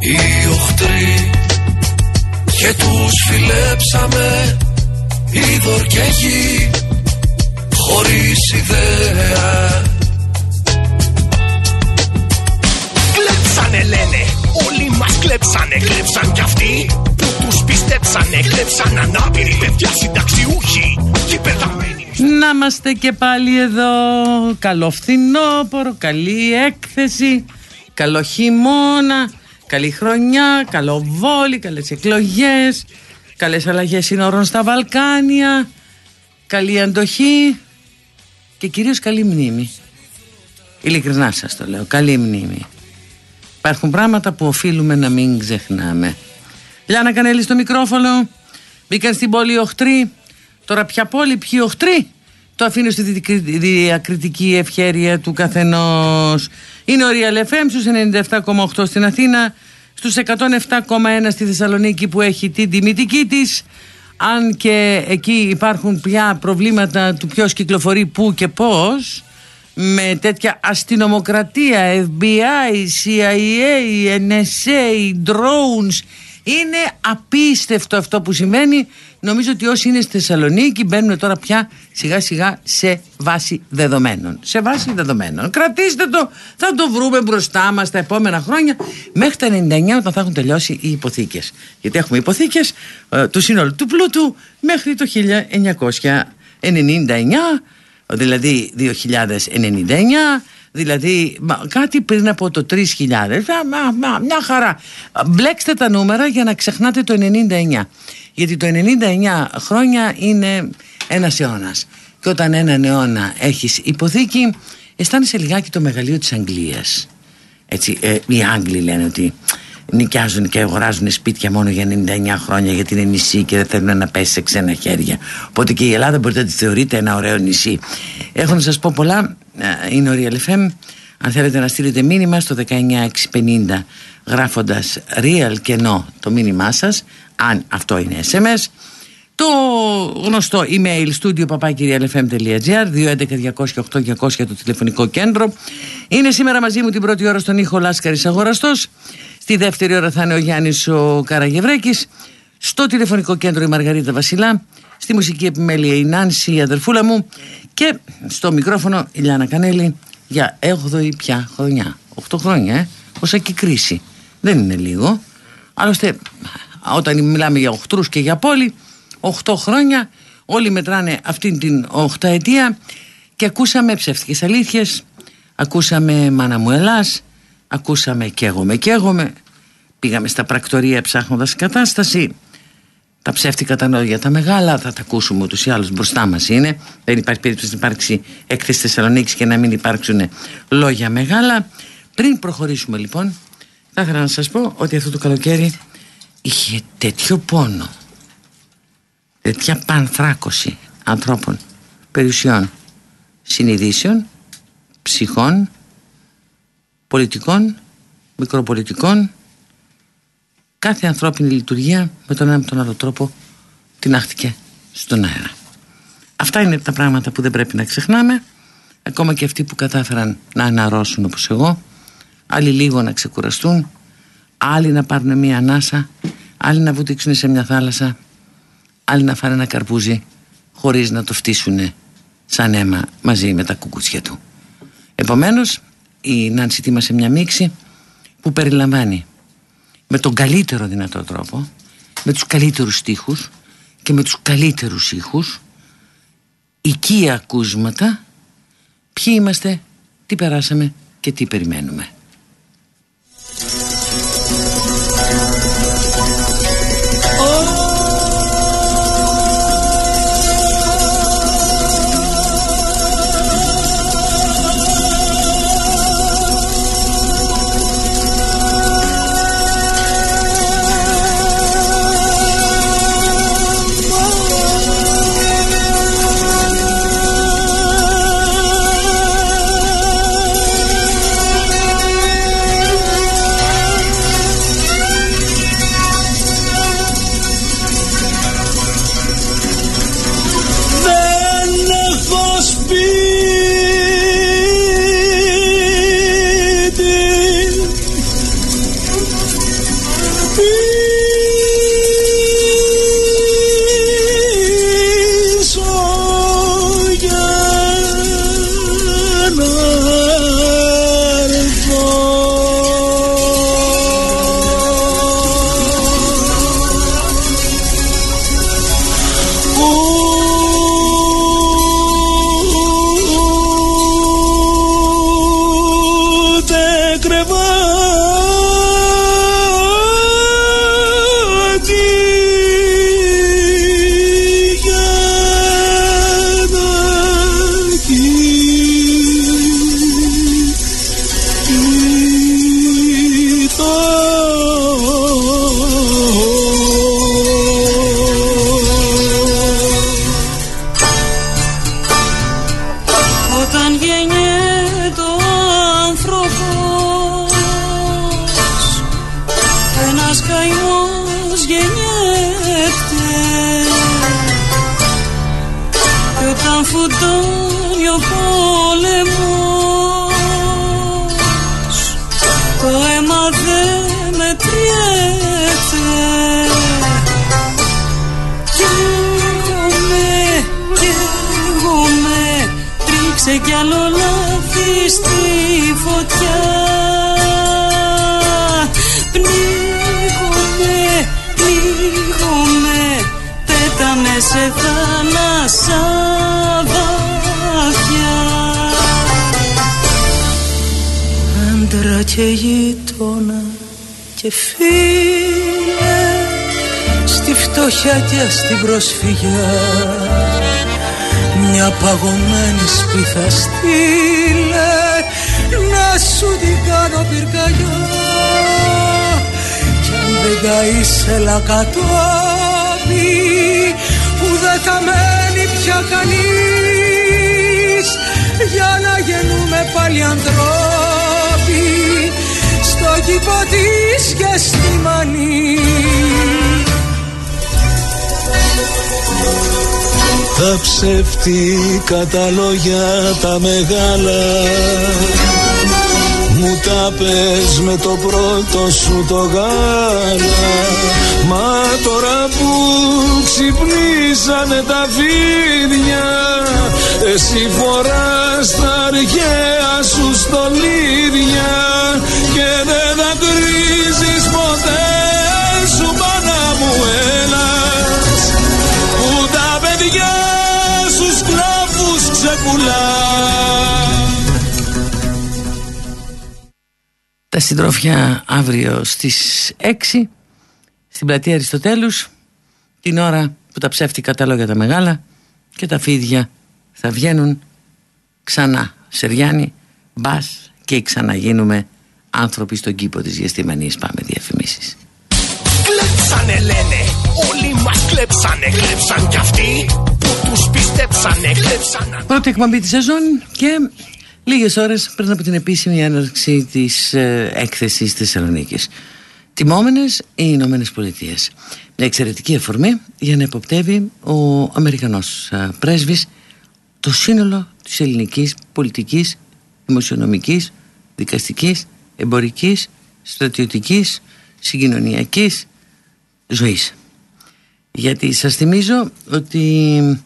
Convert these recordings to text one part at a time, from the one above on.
οι οχτροί και τους φιλέψαμε είδωρ και γη χωρίς ιδέα Κλέψανε λένε, όλοι μας κλέψανε, κλέψαν κι αυτοί που τους πιστέψανε, κλέψαν ανάπηροι παιδιά συνταξιούχοι και πεθαμένοι. Να είμαστε και πάλι εδώ. Καλό φθινόπωρο, καλή έκθεση, καλό χειμώνα. Καλή χρονιά, καλό βόλι, καλές εκλογές, καλές αλλαγές σύνορων στα Βαλκάνια, καλή αντοχή και κυρίως καλή μνήμη. Ειλικρινά σας το λέω, καλή μνήμη. Υπάρχουν πράγματα που οφείλουμε να μην ξεχνάμε. Λιάννα Κανέλη στο μικρόφωνο, μπήκαν στην πόλη οχτροί, τώρα πια πόλη, ποιοι οχτροί; Το αφήνω στη διακριτική ευχέρεια του καθενός. Είναι ο Real FM στους 97,8 στην Αθήνα, στους 107,1 στη Θεσσαλονίκη που έχει την τιμητική της. Αν και εκεί υπάρχουν πια προβλήματα του ποιος κυκλοφορεί πού και πώς με τέτοια αστυνομοκρατία, FBI, CIA, NSA, drones είναι απίστευτο αυτό που σημαίνει Νομίζω ότι όσοι είναι στη Θεσσαλονίκη μπαίνουν τώρα πια σιγά σιγά σε βάση δεδομένων. Σε βάση δεδομένων. Κρατήστε το, θα το βρούμε μπροστά μας τα επόμενα χρόνια μέχρι τα 99 όταν θα έχουν τελειώσει οι υποθήκες. Γιατί έχουμε υποθήκες ε, του σύνολου του πλούτου μέχρι το 1999, δηλαδή 2099 Δηλαδή κάτι πριν από το 3000 Μια χαρά. Μπλέξτε τα νούμερα για να ξεχνάτε το 99 Γιατί το 99 χρόνια είναι ένας αιώνας. Και όταν έναν αιώνα έχεις υποθήκη Αισθάνεσαι λιγάκι το μεγαλείο της Αγγλίας. Έτσι, ε, οι Άγγλοι λένε ότι νοικιάζουν και αγοράζουν σπίτια μόνο για 99 χρόνια γιατί είναι νησί και δεν θέλουν να πέσει σε ξένα χέρια. Οπότε και η Ελλάδα μπορείτε να τη θεωρείτε ένα ωραίο νησί. Έχω να σας πω πολλά. Ε, είναι ο Real FM. Αν θέλετε να στείλετε μήνυμα στο 19650 γράφοντας real και no το μήνυμά σας αν αυτό είναι SMS το γνωστό email studio papakirialfm.gr 211-208-200 το τηλεφωνικό κέντρο είναι σήμερα μαζί μου την πρώτη ώρα στον ήχο Λάσκαρης Αγοραστός Στη δεύτερη ώρα θα είναι ο Γιάννης ο Καραγευρέκης. Στο τηλεφωνικό κέντρο η Μαργαρίτα Βασιλά. Στη μουσική επιμέλεια η Νάνση, η αδερφούλα μου. Και στο μικρόφωνο η Λιάνα Κανέλη για 8η πια χρονιά. 8 χρόνια, ε. Όσα και κρίση. Δεν είναι λίγο. Άλλωστε, όταν μιλάμε για οχτρούς και για πόλη, 8 χρόνια όλοι μετράνε αυτήν την 8 ετία και ακούσαμε ψεύτικες αλήθειες, ακούσαμε μάνα μου Ελλάς, Ακούσαμε καίγομαι καίγομαι Πήγαμε στα πρακτορία ψάχνοντας κατάσταση. Τα ψεύτικα τα λόγια τα μεγάλα θα τα ακούσουμε ούτως ή άλλως. Μπροστά μας είναι. Δεν υπάρχει περίπτωση να υπάρξει έκθεση Θεσσαλονίκης και να μην υπάρξουν λόγια μεγάλα. Πριν προχωρήσουμε λοιπόν θα ήθελα να σας πω ότι αυτό το καλοκαίρι είχε τέτοιο πόνο τέτοια πανθράκωση ανθρώπων περιουσιών συνειδήσεων ψυχών πολιτικών, μικροπολιτικών, κάθε ανθρώπινη λειτουργία με τον ένα με τον άλλο τρόπο την άχτηκε στον αέρα. Αυτά είναι τα πράγματα που δεν πρέπει να ξεχνάμε, ακόμα και αυτοί που κατάφεραν να αναρρώσουν όπως εγώ, άλλοι λίγο να ξεκουραστούν, άλλοι να πάρουν μια ανάσα, άλλοι να βουτήξουν σε μια θάλασσα, άλλοι να φάνε ένα καρπούζι χωρίς να το φτύσουν σαν αίμα μαζί με τα κουκούτσια του. Επομένως, η Νάνση σε μια μίξη που περιλαμβάνει με τον καλύτερο δυνατό τρόπο με τους καλύτερους στίχους και με τους καλύτερους ήχους οικία ακούσματα ποιοι είμαστε, τι περάσαμε και τι περιμένουμε. Ψεύτικα τα λόγια τα μεγάλα. Μου τα πες με το πρώτο σου το γάλα. Μα τώρα που ξυπνήσανε τα φίδια Εσύ φοράς τα αρχαία Τα συντρόφια αύριο στις 6 στην πλατεία Αριστοτέλους την ώρα που τα ψεύτικα τα λόγια τα μεγάλα και τα φίδια θα βγαίνουν ξανά. Σεριάννη, μπας και ξαναγίνουμε άνθρωποι στον κήπο της Γεστημανής πάμε διαφημίσεις. Κλέψανε λένε, όλοι μας κλέψανε. Κλέψαν κι αυτοί που τους πιστέψανε. Κλέψαν. Πρώτη εκπομπή της σεζόν και λίγες ώρες πριν από την επίσημη έναρξη της ε, έκθεσης της Θεσσαλονίκης. Τιμόμενες οι Ηνωμένες Πολιτείες. Μια εξαιρετική εφορμή για να υποπτεύει ο Αμερικανός ε, πρέσβης το σύνολο της ελληνικής πολιτικής, δημοσιονομικής, δικαστικής, εμπορικής, στρατιωτικής, συγκοινωνιακής ζωής. Γιατί σας θυμίζω ότι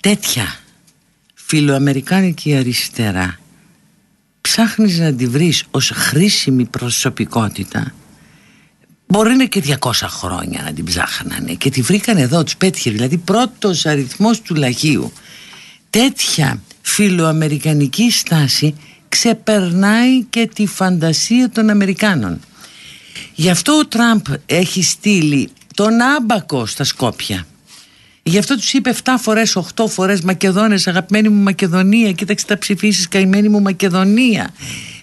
τέτοια φιλοαμερικάνικη αριστερά ψάχνεις να τη βρεις ως χρήσιμη προσωπικότητα. Μπορεί να είναι και 200 χρόνια να την ψάχνανε και τη βρήκαν εδώ, τους πέτυχε δηλαδή πρώτος αριθμός του λαγίου. Τέτοια φιλοαμερικανική στάση ξεπερνάει και τη φαντασία των Αμερικάνων. Γι' αυτό ο Τραμπ έχει στείλει τον άμπακο στα Σκόπια Γι' αυτό τους είπε 7 φορές, 8 φορές Μακεδόνες, αγαπημένη μου Μακεδονία Κοίταξε τα ψηφίσεις, καημένη μου Μακεδονία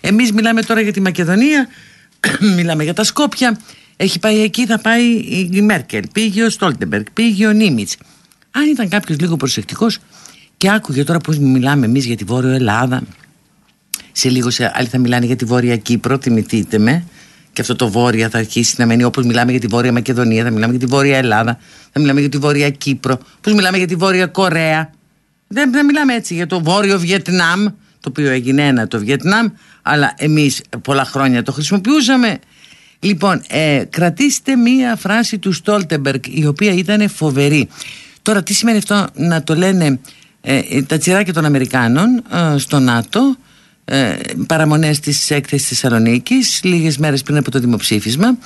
Εμείς μιλάμε τώρα για τη Μακεδονία Μιλάμε για τα Σκόπια. Έχει πάει εκεί, θα πάει η Μέρκελ Πήγε ο Στόλτεμπεργκ, πήγε ο Νίμιτς. Αν ήταν κάποιος λίγο προσεκτικός Και άκουγε τώρα πως μιλάμε εμείς για τη Βόρειο Ελλάδα Σε λίγο σε άλλοι θα μιλάνε για τη Βόρεια Κύπρο Θυμηθείτε με και αυτό το βόρεια θα αρχίσει να μένει όπως μιλάμε για τη Βόρεια Μακεδονία, θα μιλάμε για τη Βόρεια Ελλάδα, θα μιλάμε για τη Βόρεια Κύπρο, πώ μιλάμε για τη Βόρεια Κορέα. Δεν, δεν μιλάμε έτσι για το Βόρειο Βιετνάμ, το οποίο έγινε ένα το Βιετνάμ, αλλά εμείς πολλά χρόνια το χρησιμοποιούσαμε. Λοιπόν, ε, κρατήστε μία φράση του Στόλτεμπεργκ, η οποία ήταν φοβερή. Τώρα, τι σημαίνει αυτό να το λένε ε, τα τσιράκια των Αμερικάνων ε, στο ΝΑΤΟ, ε, παραμονές της έκθεσης Θεσσαλονίκης, λίγες μέρες πριν από το δημοψήφισμα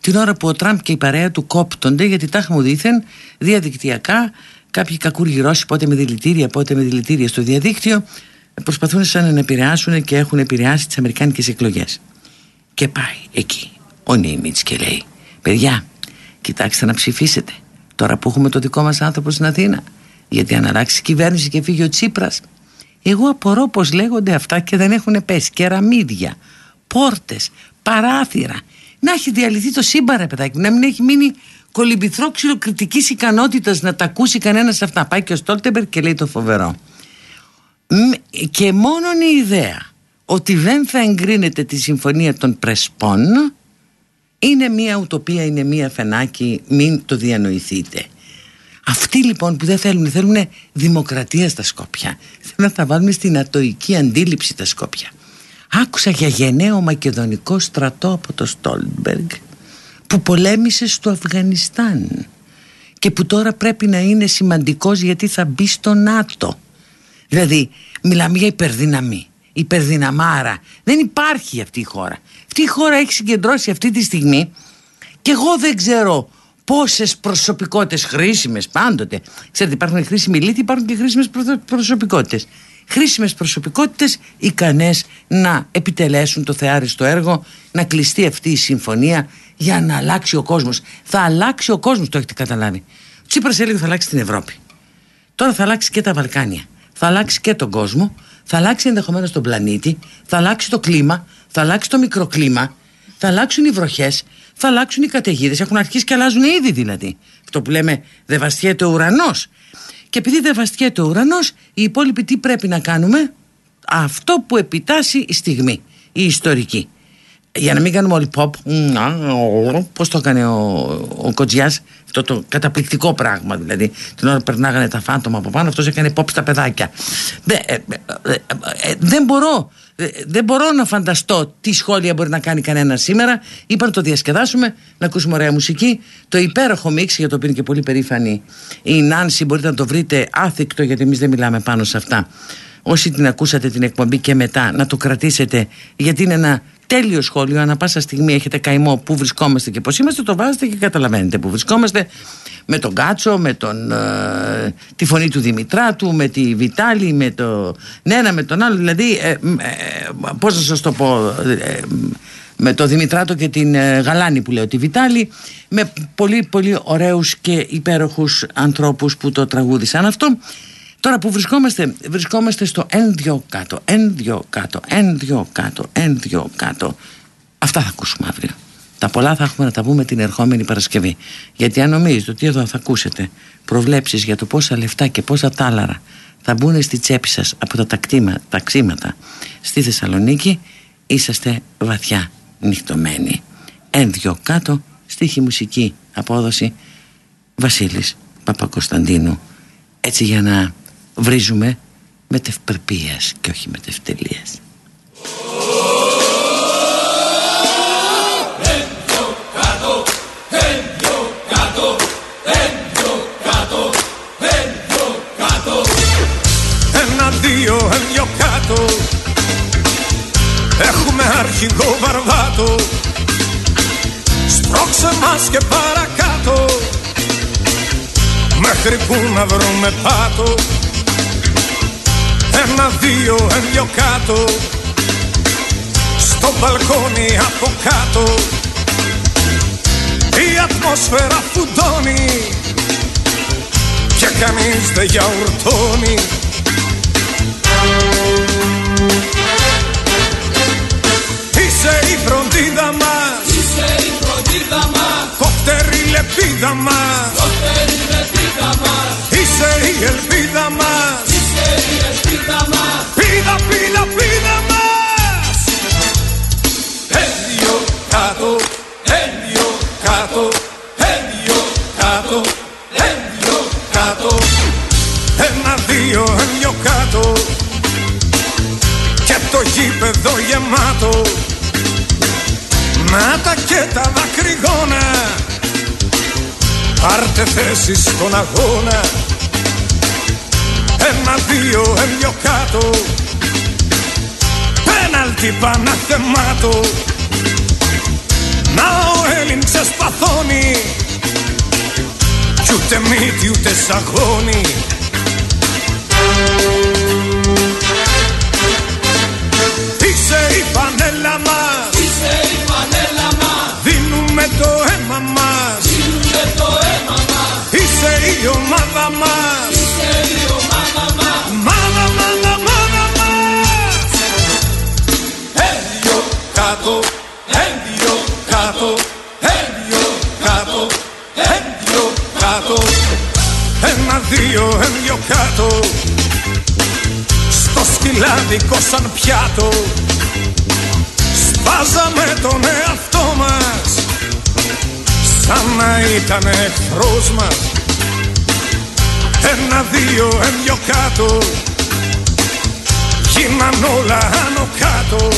την ώρα που ο Τραμπ και η παρέα του κόπτονται γιατί τα έχουν δήθεν διαδικτυακά. Κάποιοι κακούργοι Ρώσοι πότε με δηλητήρια πότε με δηλητήρια στο διαδίκτυο προσπαθούν σαν να επηρεάσουν και έχουν επηρεάσει τις αμερικάνικες εκλογές. Και πάει εκεί ο Νίμιτς και λέει παιδιά κοιτάξτε να ψηφίσετε. Τώρα που έχουμε το δικό μας άνθρωπο στην Αθήνα γιατί αν αλλάξει η κυβέρνηση και φύγει ο Τσίπρας εγώ απορώ πως λέγονται αυτά και δεν έχουν πέσει. Κεραμίδια, πόρτες, παράθυρα. Να έχει διαλυθεί το σύμπαν, ρε παιδάκι, να μην έχει μείνει κολυμπηθρό κριτική ικανότητας να τα ακούσει κανένας αυτά. Πάει και ο Στόλτεμπερ και λέει το φοβερό. Και μόνο η ιδέα ότι δεν θα εγκρίνεται τη συμφωνία των Πρεσπών είναι μία ουτοπία, είναι μία φενάκι, μην το διανοηθείτε. Αυτοί λοιπόν που δεν θέλουν, θέλουν δημοκρατία στα Σκόπια. Θέλουν να τα βάλουν στην ατοική αντίληψη τα Σκόπια. Άκουσα για γενναίο μακεδονικό στρατό από το Στόλμπεργκ που πολέμησε στο Αφγανιστάν και που τώρα πρέπει να είναι σημαντικός γιατί θα μπει στο ΝΑΤΟ. Δηλαδή μιλάμε για υπερδυναμή, υπερδυναμάρα. Δεν υπάρχει αυτή η χώρα. Αυτή η χώρα έχει συγκεντρώσει αυτή τη στιγμή και εγώ δεν ξέρω πόσες προσωπικότητες χρήσιμες πάντοτε. Ξέρετε υπάρχουν χρήσιμοι λύτοι, υπάρχουν και χρήσιμες προσωπικότητες. Χρήσιμες προσωπικότητες ικανές να επιτελέσουν το θεάριστο έργο, να κλειστεί αυτή η συμφωνία για να αλλάξει ο κόσμος. Θα αλλάξει ο κόσμος, το έχετε καταλάβει. Ο Τσίπρας έλεγε θα αλλάξει την Ευρώπη. Τώρα θα αλλάξει και τα Βαλκάνια. Θα αλλάξει και τον κόσμο, θα αλλάξει ενδεχομένως τον πλανήτη, θα αλλάξει το κλίμα, θα αλλάξει το μικροκλίμα, θα αλλάξουν οι βροχές, θα αλλάξουν οι καταιγίδες. Έχουν αρχίσει και αλλάζουν ήδη δηλαδή. Αυτό που λέμε δεν βαστιέται ο ουρανός. Και επειδή δεν βαστιέται ο ουρανός, οι υπόλοιποι τι πρέπει να κάνουμε, αυτό που επιτάσσει η στιγμή, η ιστορική. Για να μην κάνουμε όλοι pop, πώς το έκανε ο, ο Κοτζιάς, αυτό το καταπληκτικό πράγμα δηλαδή. Την ώρα που περνάγανε τα φάντομα από πάνω, αυτός έκανε pop στα παιδάκια. Δεν, ε, ε, ε, δεν μπορώ ε, δεν μπορώ να φανταστώ τι σχόλια μπορεί να κάνει κανένας σήμερα. Είπα να το διασκεδάσουμε, να ακούσουμε ωραία μουσική. Το υπέροχο μίξ για το οποίο είναι και πολύ περήφανη η Νάνση. Μπορείτε να το βρείτε άθικτο γιατί εμείς δεν μιλάμε πάνω σε αυτά. Όσοι την ακούσατε την εκπομπή και μετά να το κρατήσετε γιατί είναι ένα τέλειο σχόλιο. Ανά πάσα στιγμή έχετε καημό που βρισκόμαστε και πώς είμαστε, το βάζετε και καταλαβαίνετε που βρισκόμαστε. Με τον Κάτσο, με τον, ε, τη φωνή του Δημητράτου, με τη Βιτάλη, με το ένα με τον άλλο. Δηλαδή, ε, ε, πώς να σας το πω, ε, με το Δημητράτο και την Γαλάνη που λέω, τη Βιτάλη, με πολύ πολύ ωραίους και υπέροχους ανθρώπους που το τραγούδισαν αυτό. Τώρα που βρισκόμαστε, βρισκόμαστε στο N2 κάτω, N2 κάτω, N2 κάτω, N2 κάτω. Αυτά θα ακούσουμε αύριο. Τα πολλά θα έχουμε να τα πούμε την ερχόμενη Παρασκευή. Γιατί αν νομίζετε ότι εδώ θα ακούσετε προβλέψεις για το πόσα λεφτά και πόσα τάλαρα θα μπουν στη τσέπη σας από τα τακτήμα, ταξίματα στη Θεσσαλονίκη, είσαστε βαθιά νυχτωμένοι. N2 κάτω, στίχη μουσική απόδοση Βασίλης Παπακοσταντίνου. Έτσι για να βρίζουμε με τευπερπίας και όχι με τευτελείας. Ένα, δύο, δυο κάτω Έχουμε αρχηγό βαρβάτο. Σπρώξε μας και παρακάτω. Μέχρι που να βρούμε πάτο ένα, δύο, δυο κάτω. Στο μπαλκόνι από κάτω. Η ατμόσφαιρα φουντώνει Και κανείς δεν γιαουρτώνει. Είσαι η φροντίδα μας. Είσαι η φροντίδα μας. Κόπτερη λεπίδα μας. Κόπτερη λεπίδα μας. Είσαι η ελπίδα μας Είσαι η ελπίδα μας Πίδα, πίδα, πίδα μας. Έλιο κάτω, έλιο κάτω, έλιο κάτω, έλιο κάτω. Ένα, δύο, έλιο κάτω. Και το γήπεδο γεμάτο. Να τα και τα δακρυγόνα. Πάρτε θέση στον αγώνα ένα, δύο, έλιο κάτω. Πέναλτι παναθεμάτο Να ο Έλλην ξεσπαθώνει. Κι ούτε μύτη ούτε σαγόνι. Είσαι η φανέλα μας. Είσαι η φανέλα μας. Δίνουμε το αίμα μας. Δίνουμε το αίμα μας. Είσαι η ομάδα μας σκυλάδικο σαν πιάτο. Σπάζαμε τον εαυτό μας Σαν να ήταν εχθρός μας. Ένα, δύο, έμειο κάτω. Γίναν όλα άνω κάτω.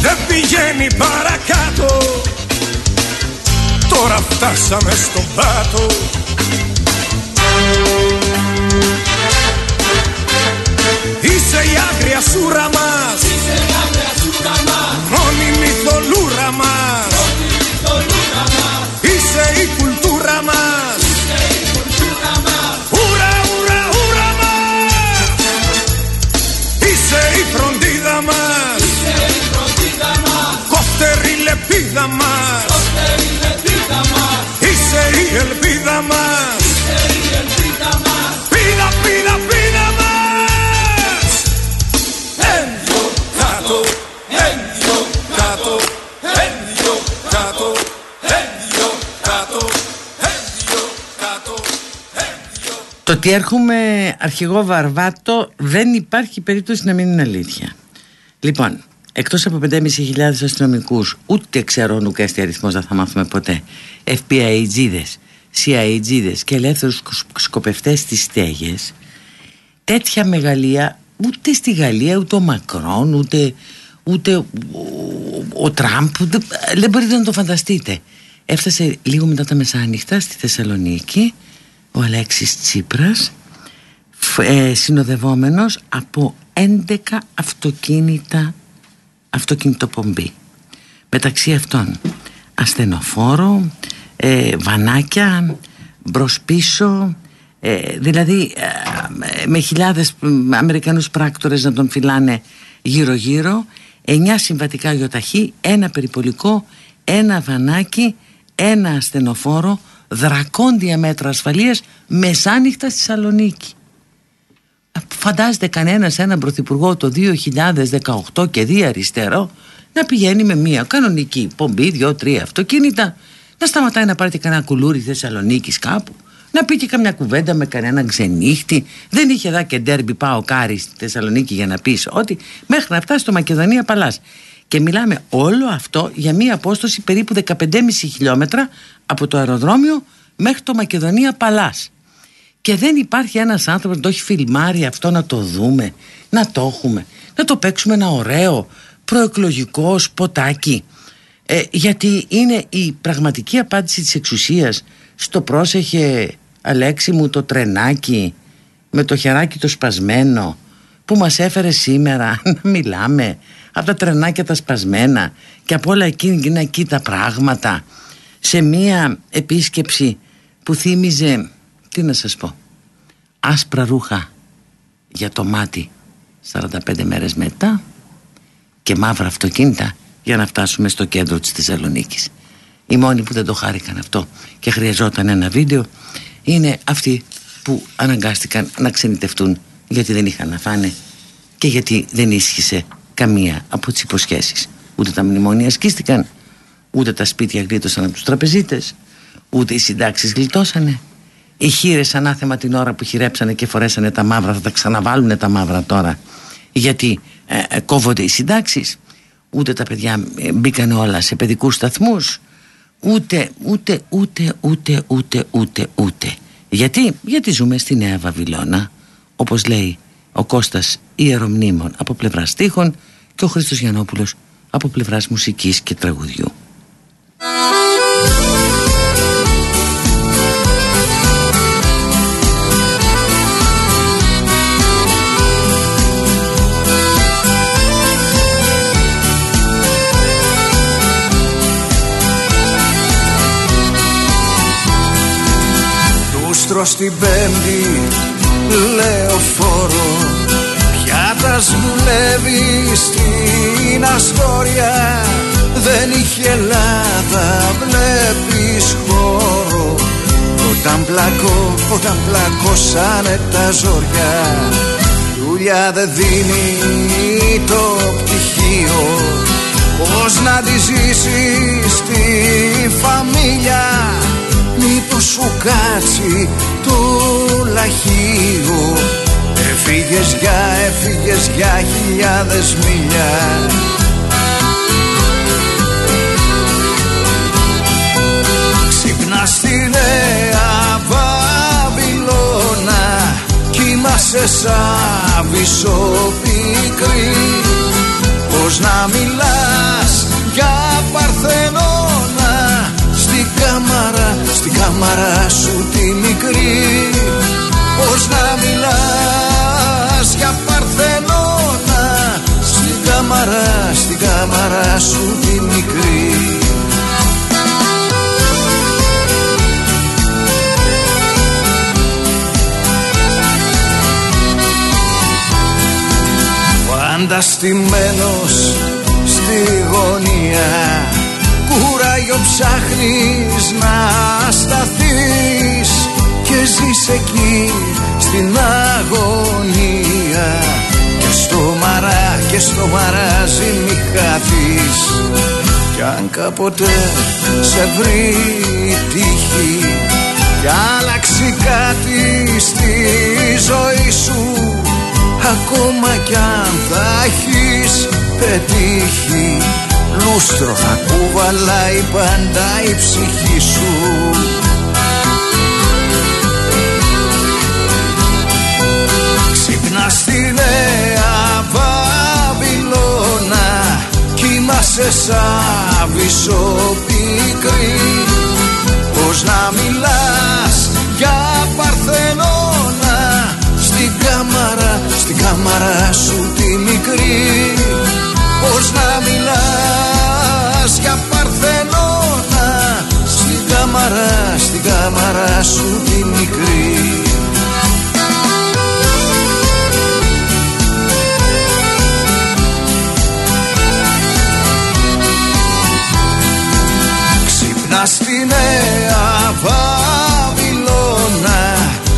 Δεν πηγαίνει παρακάτω. Τώρα φτάσαμε στον πάτο Είσαι η άγρια σούρα μας Είσαι η άγρια σούρα μας Μόνιμη θολούρα μας Είσαι η κουλτούρα μας Ούρα, ούρα, ούρα μας Είσαι η φροντίδα μας Κοφτερή λεπίδα μας Το ότι έρχομαι αρχηγό Βαρβάτο δεν υπάρχει περίπτωση να μην είναι αλήθεια. Λοιπόν, εκτός από 5.500 αστυνομικούς, ούτε ξέρω νουκέστη αριθμός δεν θα μάθουμε ποτέ, FBI-τζίδες, CIA-τζίδες και ελεύθερους σκοπευτές στις στέγες, τέτοια μεγαλεία ούτε στη Γαλλία ούτε ο Μακρόν ούτε, ούτε ο, ο Τραμπ ούτε, δεν μπορείτε να το φανταστείτε έφτασε λίγο μετά τα μεσάνυχτα στη Θεσσαλονίκη ο Αλέξης Τσίπρας φ- ε, συνοδευόμενος από 11 αυτοκίνητα αυτοκινητοπομπή. Μεταξύ αυτών ασθενοφόρο ε, βανάκια μπρος πίσω ε, δηλαδή ε, με χιλιάδες μ, Αμερικανούς πράκτορες να τον φυλάνε γύρω γύρω εννιά συμβατικά γιοταχή ένα περιπολικό ένα βανάκι ένα ασθενοφόρο δρακόντια μέτρα ασφαλείας μεσάνυχτα στη Σαλονίκη Φαντάζεται κανένας έναν πρωθυπουργό το 2018 και δει αριστερό να πηγαίνει με μια κανονική πομπή, δύο-τρία αυτοκίνητα, να σταματάει να πάρει και κανένα κουλούρι Θεσσαλονίκη κάπου, να πει και καμιά κουβέντα με κανέναν ξενύχτη. Δεν είχε δά και ντέρμπι πάω κάρι στη Θεσσαλονίκη για να πεις ότι μέχρι να φτάσει στο Μακεδονία Παλάς. Και μιλάμε όλο αυτό για μια απόσταση περίπου 15,5 χιλιόμετρα από το αεροδρόμιο μέχρι το Μακεδονία Παλάς. Και δεν υπάρχει ένας άνθρωπος να το έχει φιλμάρει αυτό να το δούμε, να το έχουμε, να το παίξουμε ένα ωραίο προεκλογικό σποτάκι. Ε, γιατί είναι η πραγματική απάντηση της εξουσίας στο πρόσεχε Αλέξη μου το τρενάκι με το χεράκι το σπασμένο που μας έφερε σήμερα. Να μιλάμε από τα τρενάκια τα σπασμένα και από όλα εκείνα εκεί τα πράγματα σε μία επίσκεψη που θύμιζε, τι να σας πω, άσπρα ρούχα για το μάτι 45 μέρες μετά και μαύρα αυτοκίνητα για να φτάσουμε στο κέντρο της Θεσσαλονίκης. Οι μόνοι που δεν το χάρηκαν αυτό και χρειαζόταν ένα βίντεο είναι αυτοί που αναγκάστηκαν να ξενιτευτούν γιατί δεν είχαν να φάνε και γιατί δεν ίσχυσε καμία από τις υποσχέσεις. Ούτε τα μνημόνια σκίστηκαν, ούτε τα σπίτια γλίτωσαν από τους τραπεζίτες, ούτε οι συντάξεις γλιτώσανε. Οι χείρες ανάθεμα την ώρα που χειρέψανε και φορέσανε τα μαύρα θα τα ξαναβάλουν τα μαύρα τώρα γιατί ε, ε, κόβονται οι συντάξεις ούτε τα παιδιά ε, μπήκαν όλα σε παιδικούς σταθμούς ούτε, ούτε, ούτε, ούτε, ούτε, ούτε, ούτε. Γιατί, γιατί ζούμε στη Νέα Βαβυλώνα, όπως λέει ο Κώστας Ιερομνήμων από πλευράς στίχων και ο Χρήστος Γιαννόπουλος από πλευράς μουσικής και τραγουδιού. Λούστρο στην πέμπτη λεωφόρο Πια τα σβλεύει στην Αστόρια. Δεν είχε Ελλάδα βλέπεις χώρο. Όταν πλακώ, όταν πλακώσανε τα ζωριά Δουλειά δεν δίνει το πτυχίο. Πώς να τη ζήσεις τη φαμίλια; Μήπως σου κάτσει το λαχείο; Έφυγες για, έφυγες για χιλιάδες μίλια. Ξύπνα στη Νέα Βαβυλώνα σάβησο πικρή Πώς να μιλάς στην κάμαρα σου τη μικρή. Πώς να μιλάς για παρθενώνα Στην κάμαρα, στην κάμαρα σου τη μικρή. Φανταστημένος στη γωνία Κουράγιο ψάχνεις να σταθείς Και ζεις εκεί στην αγωνία. Και στο μαρά και στο μαράζι μη χαθείς. Κι αν κάποτε σε βρει η τύχη Κι άλλαξει κάτι στη ζωή σου. Ακόμα κι αν θα έχεις πετύχει Λούστρο θα κουβαλάει πάντα η ψυχή σου. Ξυπνά στη νέα Βαβυλώνα Κοιμάσαι σαν πικρή Πώς να μιλάς για Παρθενώνα Στην κάμαρα στην κάμαρα σου τη μικρή. Πώς να μιλάς κάμαρα, στην κάμαρα σου τη μικρή. Ξύπνα στη νέα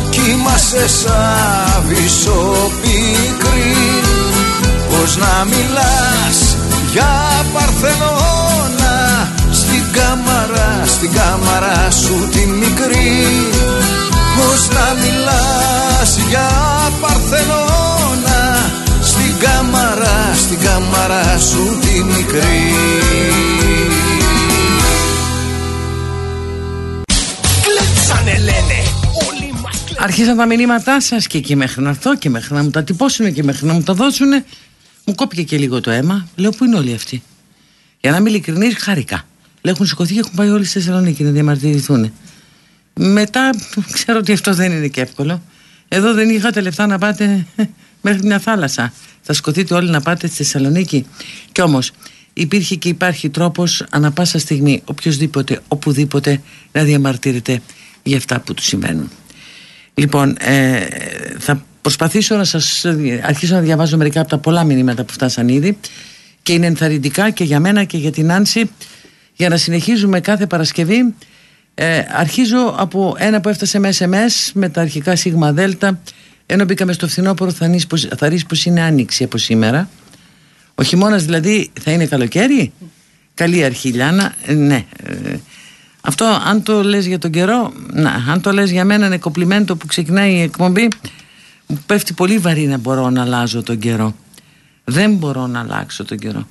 Κοιμάσαι σαν πικρή Πώς να μιλάς για Παρθενώνα Στην κάμαρα, στην κάμαρα σου τη μικρή Πώς να μιλάς για Παρθενώνα Στην κάμαρα, στην κάμαρα σου τη μικρή Κλέψανε λένε Άρχισαν τα μηνύματά σας και εκεί μέχρι να έρθω και μέχρι να μου τα τυπώσουν και μέχρι να μου τα δώσουν. Μου κόπηκε και λίγο το αίμα. Λέω πού είναι όλοι αυτοί; Για να είμαι ειλικρινής, χάρηκα. Λέω έχουν σηκωθεί και έχουν πάει όλοι στη Θεσσαλονίκη να διαμαρτυρηθούν. Μετά ξέρω ότι αυτό δεν είναι και εύκολο. Εδώ δεν είχατε λεφτά να πάτε μέχρι μια θάλασσα. Θα σκοθείτε όλοι να πάτε στη Θεσσαλονίκη. Κι όμως υπήρχε και υπάρχει τρόπος ανα πάσα στιγμή οποιοδήποτε, οπουδήποτε να διαμαρτύρεται για αυτά που του συμβαίνουν. Λοιπόν, ε, θα προσπαθήσω να σας αρχίσω να διαβάζω μερικά από τα πολλά μηνύματα που φτάσαν ήδη και είναι ενθαρρυντικά και για μένα και για την Άνση για να συνεχίζουμε κάθε Παρασκευή. Ε, αρχίζω από ένα που έφτασε με SMS με τα αρχικά σίγμα δέλτα ενώ μπήκαμε στο φθινόπωρο θα, θα ρίξει πως είναι άνοιξη από σήμερα. Ο χειμώνας δηλαδή θα είναι καλοκαίρι; Καλή αρχή Λιάννα. Ε, ναι. Ε, αυτό αν το λες για τον καιρό να, Αν το λες για μένα είναι κοπλιμέντο που ξεκινάει η εκπομπή Μου πέφτει πολύ βαρύ να μπορώ να αλλάζω τον καιρό Δεν μπορώ να αλλάξω τον καιρό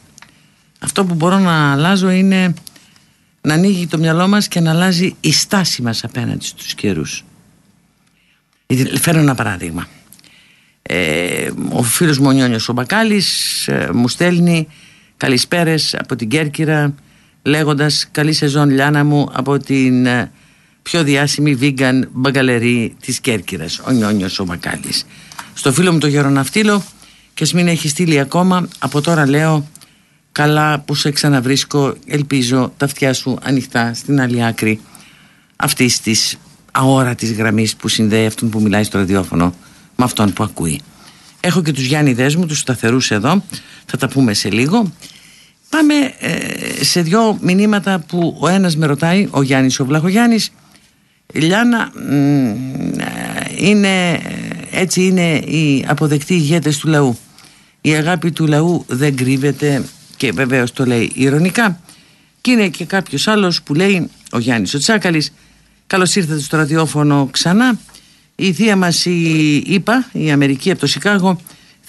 Αυτό που μπορώ να αλλάζω είναι Να ανοίγει το μυαλό μας και να αλλάζει η στάση μας απέναντι στους καιρούς Φέρω ένα παράδειγμα ε, Ο φίλος μου ο Νιόνιος ο Μπακάλης ε, Μου στέλνει καλησπέρες από την Κέρκυρα λέγοντας καλή σεζόν Λιάνα μου από την ε, πιο διάσημη vegan μπαγκαλερή της Κέρκυρας, ο Νιόνιος ο Μακάλης. Στο φίλο μου το Γεροναυτήλο και ας μην έχει στείλει ακόμα, από τώρα λέω καλά που σε ξαναβρίσκω, ελπίζω τα αυτιά σου ανοιχτά στην άλλη άκρη αυτής της αόρατης γραμμής που συνδέει αυτόν που μιλάει στο ραδιόφωνο με αυτόν που ακούει. Έχω και τους Γιάννη μου, τους σταθερούς εδώ, θα τα πούμε σε λίγο. Πάμε ε, σε δυο μηνύματα που ο ένας με ρωτάει, ο Γιάννης ο Βλαχογιάννης Λιάνα είναι, έτσι είναι οι αποδεκτοί ηγέτες του λαού η αγάπη του λαού δεν κρύβεται και βεβαίως το λέει ηρωνικά και είναι και κάποιος άλλος που λέει ο Γιάννης ο Τσάκαλης καλώς ήρθατε στο ραδιόφωνο ξανά η θεία μας η ΙΠΑ, η Αμερική από το Σικάγο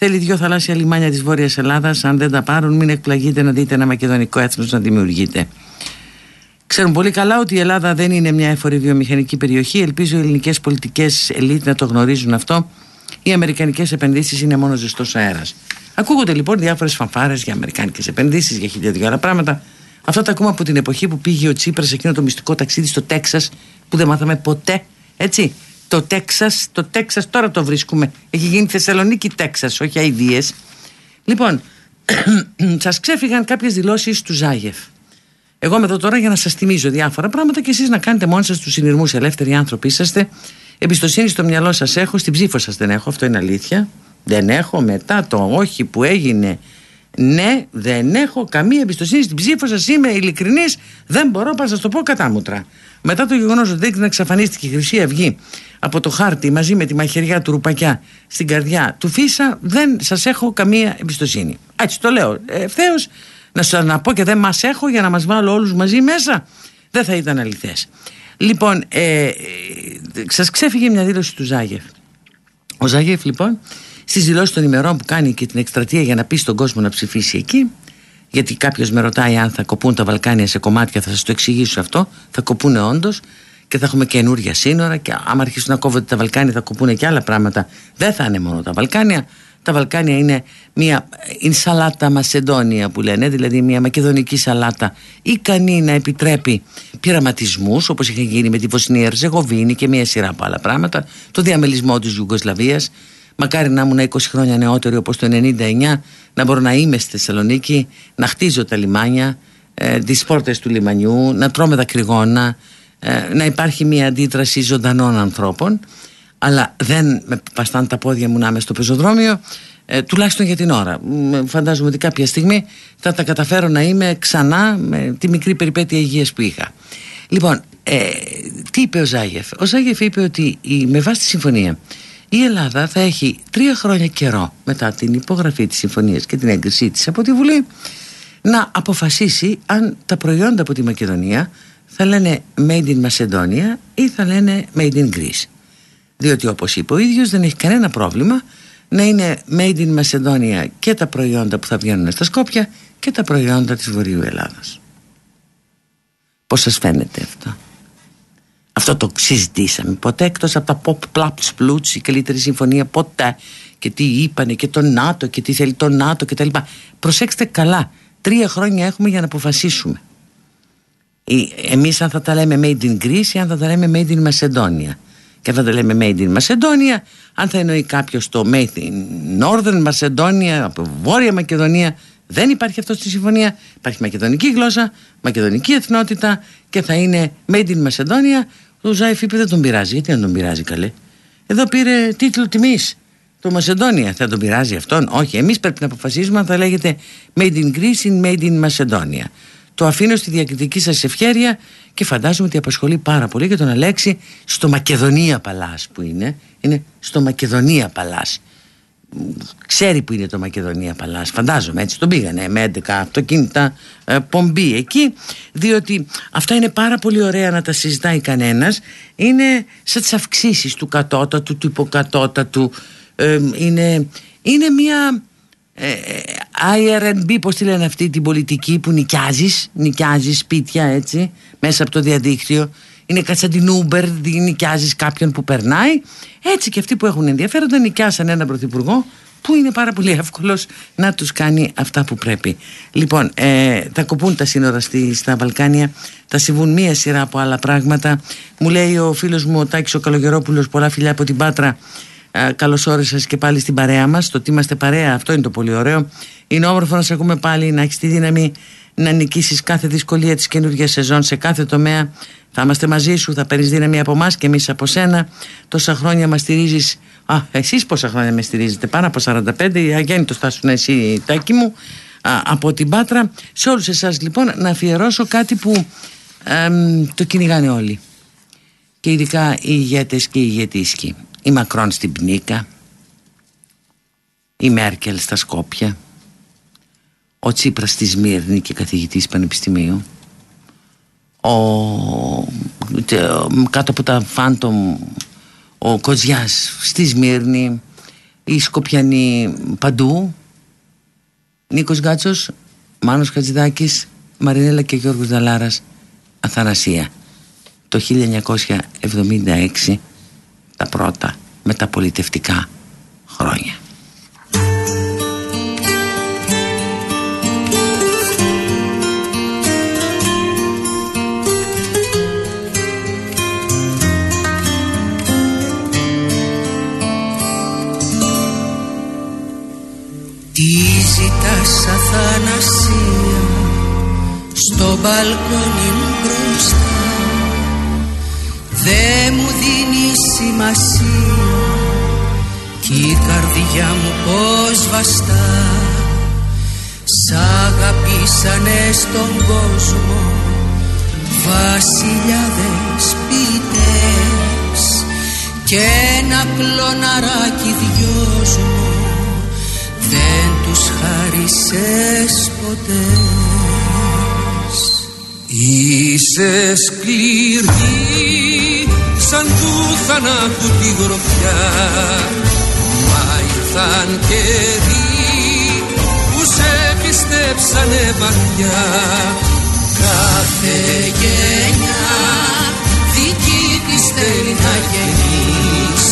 Θέλει δύο θαλάσσια λιμάνια της Βόρειας Ελλάδας. Αν δεν τα πάρουν, μην εκπλαγείτε να δείτε ένα μακεδονικό έθνος να δημιουργείται. Ξέρουν πολύ καλά ότι η Ελλάδα δεν είναι μια έφορη βιομηχανική περιοχή. Ελπίζω οι ελληνικές πολιτικές ελίτ να το γνωρίζουν αυτό. Οι αμερικανικές επενδύσεις είναι μόνο ζεστός αέρας. Ακούγονται λοιπόν διάφορες φανφάρες για αμερικάνικες επενδύσεις, για χίλια δυο άλλα πράγματα. Αυτά τα ακούμε από την εποχή που πήγε ο Τσίπρας εκείνο το μυστικό ταξίδι στο Τέξας που δεν μάθαμε ποτέ. Έτσι. Το Τέξας, το Τέξας τώρα το βρίσκουμε. Έχει γίνει Θεσσαλονίκη Τέξας, όχι αειδίε. Λοιπόν, σας ξέφυγαν κάποιες δηλώσεις του Ζάγεφ. Εγώ είμαι εδώ τώρα για να σας θυμίζω διάφορα πράγματα και εσείς να κάνετε μόνοι σας τους συνειρμούς. Ελεύθεροι άνθρωποι είσαστε. Εμπιστοσύνη στο μυαλό σας έχω, στην ψήφο σας δεν έχω, αυτό είναι αλήθεια. Δεν έχω μετά το όχι που έγινε. Ναι, δεν έχω καμία εμπιστοσύνη στην ψήφο σας. Είμαι ειλικρινής. Δεν μπορώ να σας το πω κατάμουτρα. Μετά το γεγονός ότι δεν εξαφανίστηκε η Χρυσή Αυγή από το χάρτη μαζί με τη μαχαιριά του Ρουπακιά στην καρδιά του Φίσα, δεν σας έχω καμία εμπιστοσύνη. Έτσι το λέω ευθέως. Να σας να πω και δεν μας έχω για να μας βάλω όλους μαζί μέσα. Δεν θα ήταν αληθές. Λοιπόν, ε, ε, σας ξέφυγε μια δήλωση του Ζάγεφ. Ο Ζάγεφ λοιπόν στις δηλώσεις των ημερών που κάνει και την εκστρατεία για να πει στον κόσμο να ψηφίσει εκεί γιατί κάποιος με ρωτάει αν θα κοπούν τα Βαλκάνια σε κομμάτια θα σας το εξηγήσω αυτό θα κοπούν όντως και θα έχουμε καινούρια σύνορα και άμα αρχίσουν να κόβονται τα Βαλκάνια θα κοπούν και άλλα πράγματα δεν θα είναι μόνο τα Βαλκάνια τα Βαλκάνια είναι μια σαλάτα μασεντόνια που λένε, δηλαδή μια μακεδονική σαλάτα. Ικανή να επιτρέπει πειραματισμούς όπως είχε γίνει με τη Βοσνία Ερζεγοβίνη και μια σειρά από άλλα πράγματα, το διαμελισμό της Ιουγκοσλαβίας. Μακάρι να ήμουν 20 χρόνια νεότεροι όπως το 99 να μπορώ να είμαι στη Θεσσαλονίκη, να χτίζω τα λιμάνια, ε, τις πόρτες του λιμανιού, να τρώμε δακρυγόνα, ε, να υπάρχει μια αντίδραση ζωντανών ανθρώπων αλλά δεν με παστάνε τα πόδια μου να είμαι στο πεζοδρόμιο ε, τουλάχιστον για την ώρα. Φαντάζομαι ότι κάποια στιγμή θα τα καταφέρω να είμαι ξανά με τη μικρή περιπέτεια υγείας που είχα. Λοιπόν, ε, τι είπε ο Ζάγεφ; Ο Ζάγεφ είπε ότι η, με βάση τη συμφωνία η Ελλάδα θα έχει τρία χρόνια καιρό μετά την υπογραφή της συμφωνίας και την έγκρισή της από τη Βουλή να αποφασίσει αν τα προϊόντα από τη Μακεδονία θα λένε Made in Macedonia ή θα λένε Made in Greece. Διότι όπως είπε ο ίδιος δεν έχει κανένα πρόβλημα να είναι Made in Macedonia και τα προϊόντα που θα βγαίνουν στα Σκόπια και τα προϊόντα της Βορείου Ελλάδας. Πώς σας φαίνεται αυτό; Αυτό το συζητήσαμε ποτέ εκτός από τα pop plaps πλούτς η καλύτερη συμφωνία ποτέ και τι είπανε και το ΝΑΤΟ και τι θέλει το ΝΑΤΟ και τα λοιπά. Προσέξτε καλά, τρία χρόνια έχουμε για να αποφασίσουμε. Εμείς αν θα τα λέμε made in Greece ή αν θα τα λέμε made in Macedonia. Και αν θα τα λέμε made in Macedonia, αν θα εννοεί κάποιος το made in Northern Macedonia, από Βόρεια Μακεδονία, δεν υπάρχει αυτό στη συμφωνία. Υπάρχει μακεδονική γλώσσα, μακεδονική εθνότητα και θα είναι made in Macedonia ο Ζάιφ είπε δεν τον πειράζει. Γιατί δεν τον πειράζει καλέ; Εδώ πήρε τίτλο τιμής. Το Μασεντόνια θα τον πειράζει αυτόν; Όχι, εμείς πρέπει να αποφασίσουμε αν θα λέγεται Made in Greece ή Made in Macedonia. Το αφήνω στη διακριτική σας ευχέρεια και φαντάζομαι ότι απασχολεί πάρα πολύ και τον Αλέξη στο Μακεδονία Παλάς που είναι. Είναι στο Μακεδονία Παλάς. Ξέρει που είναι το Μακεδονία Παλάς φαντάζομαι έτσι. Τον πήγανε με 11 αυτοκίνητα ε, πομπή εκεί διότι αυτά είναι πάρα πολύ ωραία να τα συζητάει κανένας. Είναι σαν τις αυξήσεις του κατώτατου του υποκατώτατου. Ε, είναι, είναι μια ε, IRNB πως τη λένε αυτή την πολιτική που νοικιάζεις νοικιάζεις σπίτια έτσι μέσα από το διαδίκτυο είναι κάτι σαν την Uber, νοικιάζεις κάποιον που περνάει. Έτσι και αυτοί που έχουν ενδιαφέροντα νοικιάσαν έναν πρωθυπουργό που είναι πάρα πολύ εύκολος να τους κάνει αυτά που πρέπει. Λοιπόν, ε, θα κοπούν τα σύνορα στη, στα Βαλκάνια, θα συμβούν μία σειρά από άλλα πράγματα. Μου λέει ο φίλος μου ο Τάκης ο Καλογερόπουλος, πολλά φιλιά από την Πάτρα, ε, καλώς όρισες και πάλι στην παρέα μας, το ότι είμαστε παρέα, αυτό είναι το πολύ ωραίο. Είναι όμορφο να σε ακούμε πάλι, να έχεις τη δύναμη να νικήσεις κάθε δυσκολία της καινούργιας σεζόν σε κάθε τομέα θα είμαστε μαζί σου, θα παίρνεις δύναμη από εμάς και εμείς από σένα. Τόσα χρόνια μας στηρίζεις. Α, εσείς πόσα χρόνια με στηρίζετε, πάνω από 45. Αγέννητος θα σου εσύ, τάκι μου, α, από την Πάτρα. Σε όλους εσάς λοιπόν να αφιερώσω κάτι που το κυνηγάνε όλοι. Και ειδικά οι ηγέτες και οι ηγετήσκοι. Η Μακρόν στην Πνίκα, η Μέρκελ στα Σκόπια, ο Τσίπρας στη Σμύρνη και καθηγητής πανεπιστημίου, ο, κάτω από τα Φάντομ ο Κοζιάς στη Σμύρνη. Η Σκοπιανή παντού. Νίκος Γκάτσος Μάνος Χατζηδάκης Μαρινέλα και Γιώργος Δαλάρας Αθανασία. Το 1976 τα πρώτα μεταπολιτευτικά χρόνια. Τι ζητάς αθανασία στο μπαλκόνι μου μπροστά; Δε μου δίνει σημασία κι η καρδιά μου πως βαστά. Σ' αγαπήσανε στον κόσμο βασιλιάδες ποιητές και ένα κλωναράκι δυο δεν τους χάρισες ποτέ Είσαι σκληρή σαν του θανάτου τη γροθιά. Μα ήρθαν καιροί που σε πιστέψανε βαθιά. Κάθε γενιά δική της θέλει να γεννείς.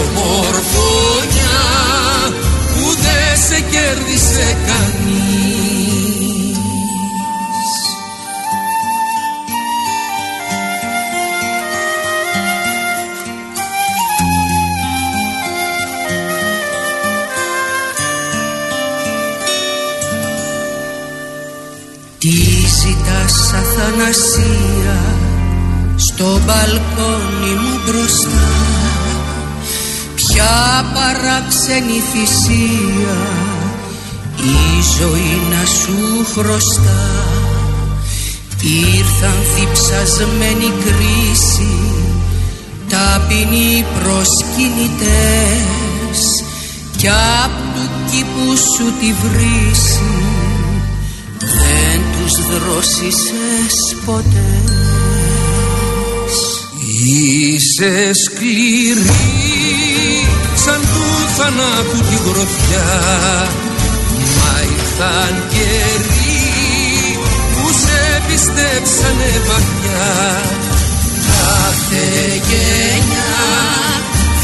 Ομορφωνιά που δεν σε κέρδισε κανείς ζητάς αθανασία στο μπαλκόνι μου μπροστά. Ποια παράξενη θυσία η ζωή να σου χρωστά. Ήρθαν διψασμένη κρίση ταπεινοί προσκυνητές. Κι απ' του κήπου σου τη βρύση δεν τους δρόσισες ποτές. Είσαι σκληρή σαν του θανάτου τη γροθιά. Μα ήρθαν καιροί που σε πιστέψανε βαθιά. Κάθε γενιά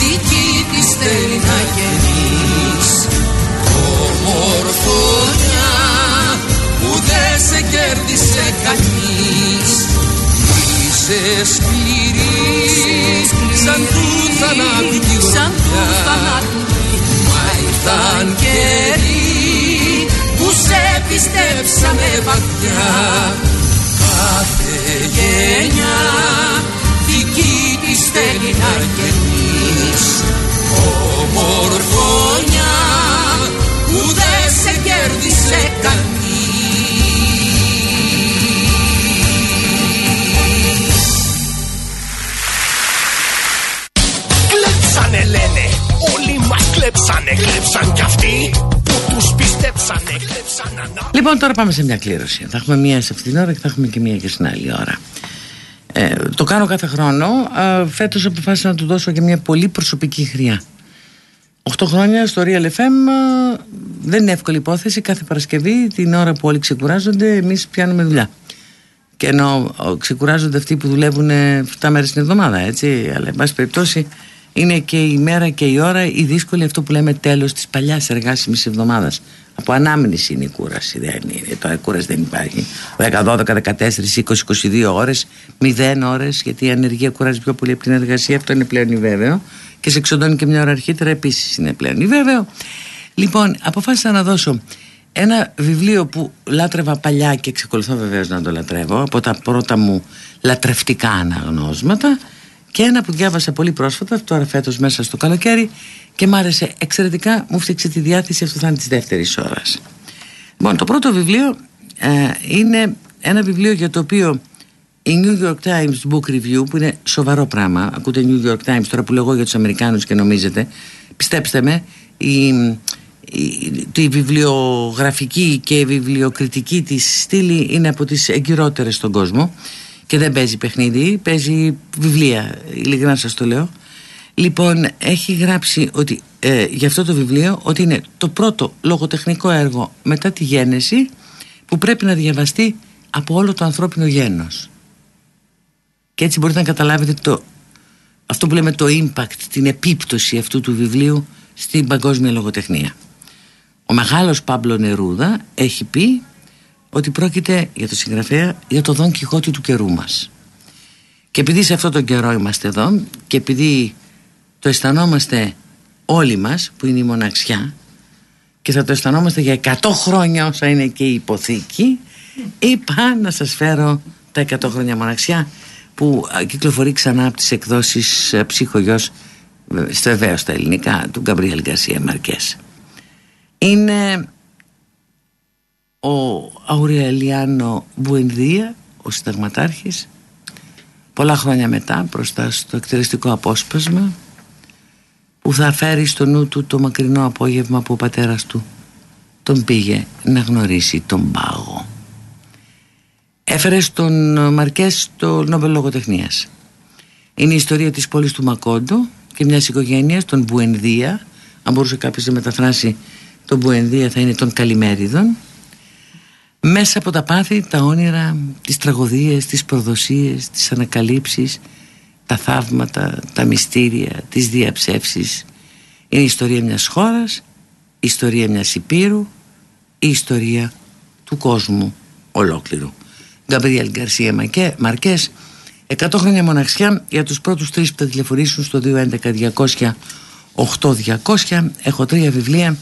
δική της θέλει να γεννείς. Ομορφωνιά που δεν σε κέρδισε κανείς. Είσαι σκληρής σαν του θανάτου τη Σαν του γροθιά θανάτου. Μα ήρθαν καιροί που σε πιστέψαμε βαθιά. Κάθε γενιά δική της θέλει να γεννείς Ομορφωνιά που δεν σε κέρδισε κανείς Κλέψανε λένε, όλοι μας κλέψανε Κλέψαν κι αυτοί που τους πιστέψανε Κλέψαν ανάπηροι Λοιπόν, τώρα πάμε σε μια κλήρωση. Θα έχουμε μία σε αυτήν την ώρα και θα έχουμε και μία και στην άλλη ώρα. Ε, το κάνω κάθε χρόνο. Ε, φέτος αποφάσισα να του δώσω και μια πολύ προσωπική χρειά. 8 χρόνια στο Real FM ε, δεν είναι εύκολη υπόθεση. Κάθε Παρασκευή, την ώρα που όλοι ξεκουράζονται, εμείς πιάνουμε δουλειά. Και ενώ ε, ξεκουράζονται αυτοί που δουλεύουν 7 μέρες την εβδομάδα, έτσι. Αλλά, εν πάση περιπτώσει, είναι και η μέρα και η ώρα η δύσκολη αυτό που λέμε τέλος της παλιάς εργάσιμης εβδομάδας. Από ανάμνηση είναι η κούραση, δεν είναι. Τώρα κούραση δεν υπάρχει. 10, 12, 14, 20, 22 ώρες, 0 ώρες, γιατί η ανεργία κουράζει πιο πολύ από την εργασία, αυτό είναι πλέον βέβαιο. Και σε εξοντώνει και μια ώρα αρχίτερα, επίσης είναι πλέον βέβαιο. Λοιπόν, αποφάσισα να δώσω ένα βιβλίο που λάτρευα παλιά και εξακολουθώ βεβαίως να το λατρεύω από τα πρώτα μου λατρευτικά αναγνώσματα και ένα που διάβασα πολύ πρόσφατα τώρα φέτος μέσα στο καλοκαίρι και μ' άρεσε εξαιρετικά μου φτιάξε τη διάθεση αυτό θα είναι της δεύτερης ώρας. Λοιπόν το πρώτο βιβλίο ε, είναι ένα βιβλίο για το οποίο η New York Times Book Review που είναι σοβαρό πράγμα ακούτε New York Times τώρα που λέγω για τους Αμερικάνους και νομίζετε πιστέψτε με η, η, τη βιβλιογραφική και βιβλιοκριτική της στήλη είναι από τις εγκυρότερες στον κόσμο και δεν παίζει παιχνίδι, παίζει βιβλία, ειλικρινά σας το λέω. Λοιπόν, έχει γράψει ότι, ε, για αυτό το βιβλίο ότι είναι το πρώτο λογοτεχνικό έργο μετά τη γέννηση που πρέπει να διαβαστεί από όλο το ανθρώπινο γένος. Και έτσι μπορείτε να καταλάβετε το, αυτό που λέμε το impact, την επίπτωση αυτού του βιβλίου στην παγκόσμια λογοτεχνία. Ο μεγάλος Πάμπλο Νερούδα έχει πει ότι πρόκειται για το συγγραφέα για το Δον Κιχώτη του καιρού μας. Και επειδή σε αυτόν τον καιρό είμαστε εδώ και επειδή το αισθανόμαστε όλοι μας που είναι η μοναξιά και θα το αισθανόμαστε για 100 χρόνια όσα είναι και η υποθήκη είπα να σας φέρω τα 100 χρόνια μοναξιά που κυκλοφορεί ξανά από τις εκδόσεις ε, ψυχογιός βεβαίω στα ελληνικά του Γκαμπριέλ Γκαρσία Μαρκές είναι ο Αουρελιάνο Μπουενδία ο συνταγματάρχης πολλά χρόνια μετά μπροστά στο εκτελεστικό απόσπασμα που θα φέρει στο νου του το μακρινό απόγευμα που ο πατέρας του τον πήγε να γνωρίσει τον πάγο. Έφερε στον Μαρκές το Νόμπελ Λογοτεχνίας. Είναι η ιστορία της πόλης του Μακόντο και μιας οικογένειας, των Μπουενδία. Αν μπορούσε κάποιος να μεταφράσει τον Μπουενδία θα είναι των Καλημέριδων. Μέσα από τα πάθη, τα όνειρα, τις τραγωδίες, τις προδοσίες, τις ανακαλύψεις, τα θαύματα, τα μυστήρια, τις διαψεύσεις. Είναι η ιστορία μιας χώρας, η ιστορία μιας υπήρου, η ιστορία του κόσμου ολόκληρου. Γκαμπριέλ Γκαρσία Μαρκές 100 χρόνια μοναξιά για τους πρώτους τρεις που θα τηλεφωνήσουν στο 211-200-8200 έχω τρία βιβλία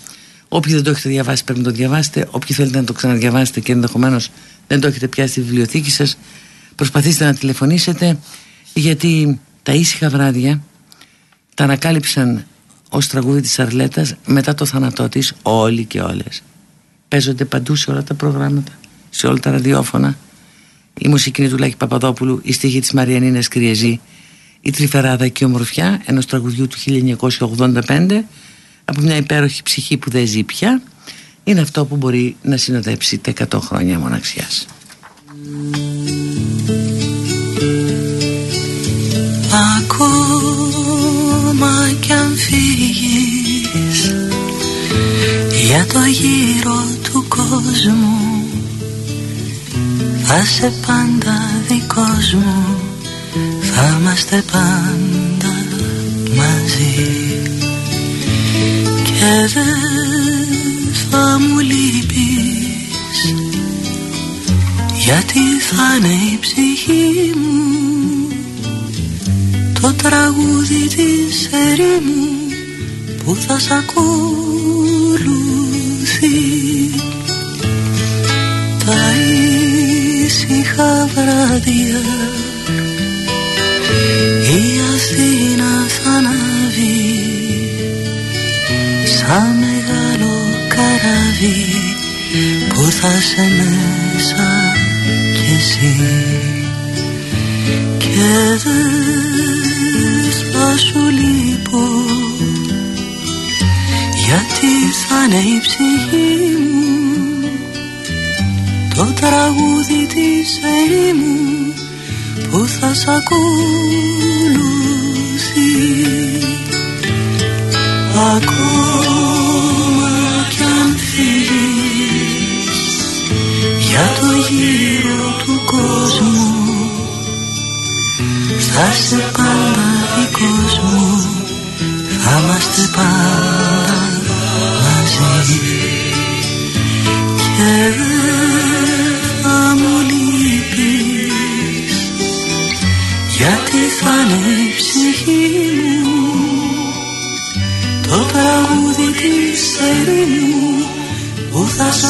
όποιοι δεν το έχετε διαβάσει πρέπει να το διαβάσετε. Όποιοι θέλετε να το ξαναδιαβάσετε και ενδεχομένως δεν το έχετε πιάσει στη βιβλιοθήκη σας προσπαθήστε να τηλεφωνήσετε γιατί τα ήσυχα βράδια τα ανακάλυψαν ως τραγούδι της Αρλέτας μετά το θάνατό της όλοι και όλες. Παίζονται παντού σε όλα τα προγράμματα σε όλα τα ραδιόφωνα. Η μουσική είναι του Λάκη Παπαδόπουλου η στίχη της Μαριανίνας Κριεζή η Τρυφεράδα και η Ομορφιά ενός τραγουδιού του 1985 από μια υπέροχη ψυχή που δεν ζει πια είναι αυτό που μπορεί να συνοδέψει τα 100 χρόνια μοναξιάς. Ακόμα κι αν φύγεις για το γύρο του κόσμου θα σε πάντα δικός μου θα είμαστε πάντα μαζί και δεν θα μου λείπεις. Γιατί θα είναι η ψυχή μου; Το τραγούδι της ερήμου που θα σ' ακολουθεί. Τα ήσυχα βράδια η Αθήνα καράβι που θα σε μέσα κι εσύ. Και δεν θα σου λείπω γιατί θα είναι η ψυχή μου το τραγούδι της ερήμου που θα σ' ακολουθεί. Ακόμα για το γύρο του κόσμου. Θα σε πάντα δικός μου θα είμαστε πάντα μαζί. Και θα μου λείπεις. Γιατί θα είναι η ψυχή μου. Το τραγούδι της ερήμου που θα σ'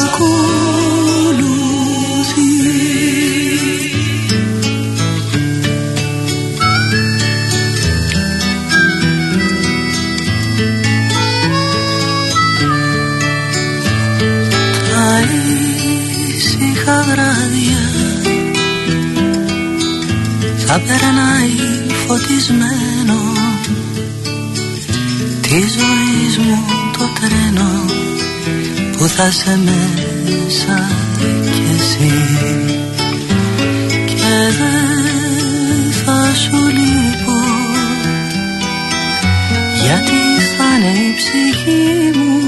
ακολουθεί βράδια. Θα περνάει φωτισμένο τη ζωή μου το τρένο που θα σε μέσα κι εσύ. Και δεν θα σου λείπω γιατί θα είναι η ψυχή μου το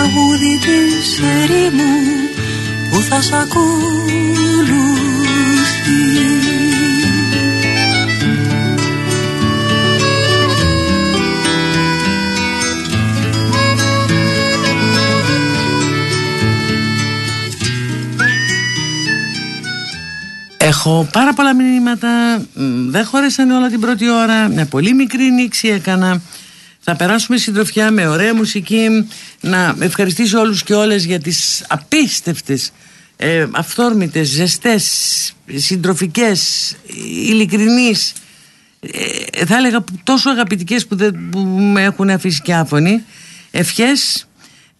τραγούδι της ερήμου που θα σ' ακολουθεί Έχω πάρα πολλά μηνύματα, δεν χώρεσαν όλα την πρώτη ώρα, μια πολύ μικρή νήξη έκανα. Θα περάσουμε συντροφιά με ωραία μουσική. Να ευχαριστήσω όλους και όλες για τις απίστευτες, ε, αυθόρμητες, ζεστές, συντροφικές, ειλικρινείς, ε, θα έλεγα τόσο αγαπητικές που, δεν, που με έχουν αφήσει και άφωνοι. Ευχές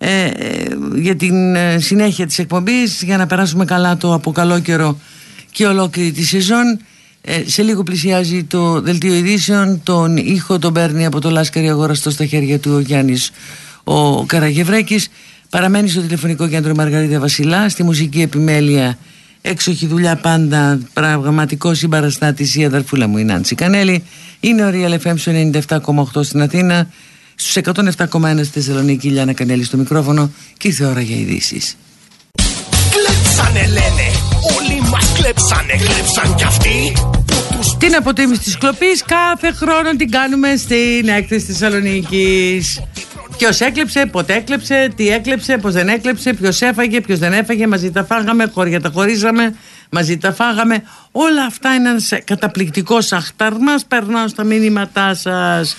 ε, ε, για την ε, συνέχεια της εκπομπής για να περάσουμε καλά το από καλό καιρό και ολόκληρη τη σεζόν ε, σε λίγο πλησιάζει το δελτίο ειδήσεων τον ήχο τον παίρνει από το Λάσκαρη Αγοραστό στα χέρια του ο Γιάννης ο Καραγευρέκης παραμένει στο τηλεφωνικό κέντρο Μαργαρίτα Βασιλά στη μουσική επιμέλεια έξοχη δουλειά πάντα πραγματικό συμπαραστάτης η αδερφούλα μου η Νάντσι Κανέλη είναι ο Real FM 97,8 στην Αθήνα στους 107,1 στη Θεσσαλονίκη Λιάννα Κανέλη στο μικρόφωνο και ήρθε ώρα για ειδήσεις. Κλέψανε λένε, όλοι μας κλέψανε, κλέψαν κι αυτοί την αποτίμηση της κλοπής κάθε χρόνο την κάνουμε στην έκθεση της Θεσσαλονίκης. Ποιος έκλεψε, πότε έκλεψε, τι έκλεψε, πώς δεν έκλεψε, ποιος έφαγε, ποιος δεν έφαγε, μαζί τα φάγαμε, χώρια τα χωρίζαμε, μαζί τα φάγαμε. Όλα αυτά είναι ένας καταπληκτικός αχταρμά. Περνάω στα μήνυματά σας.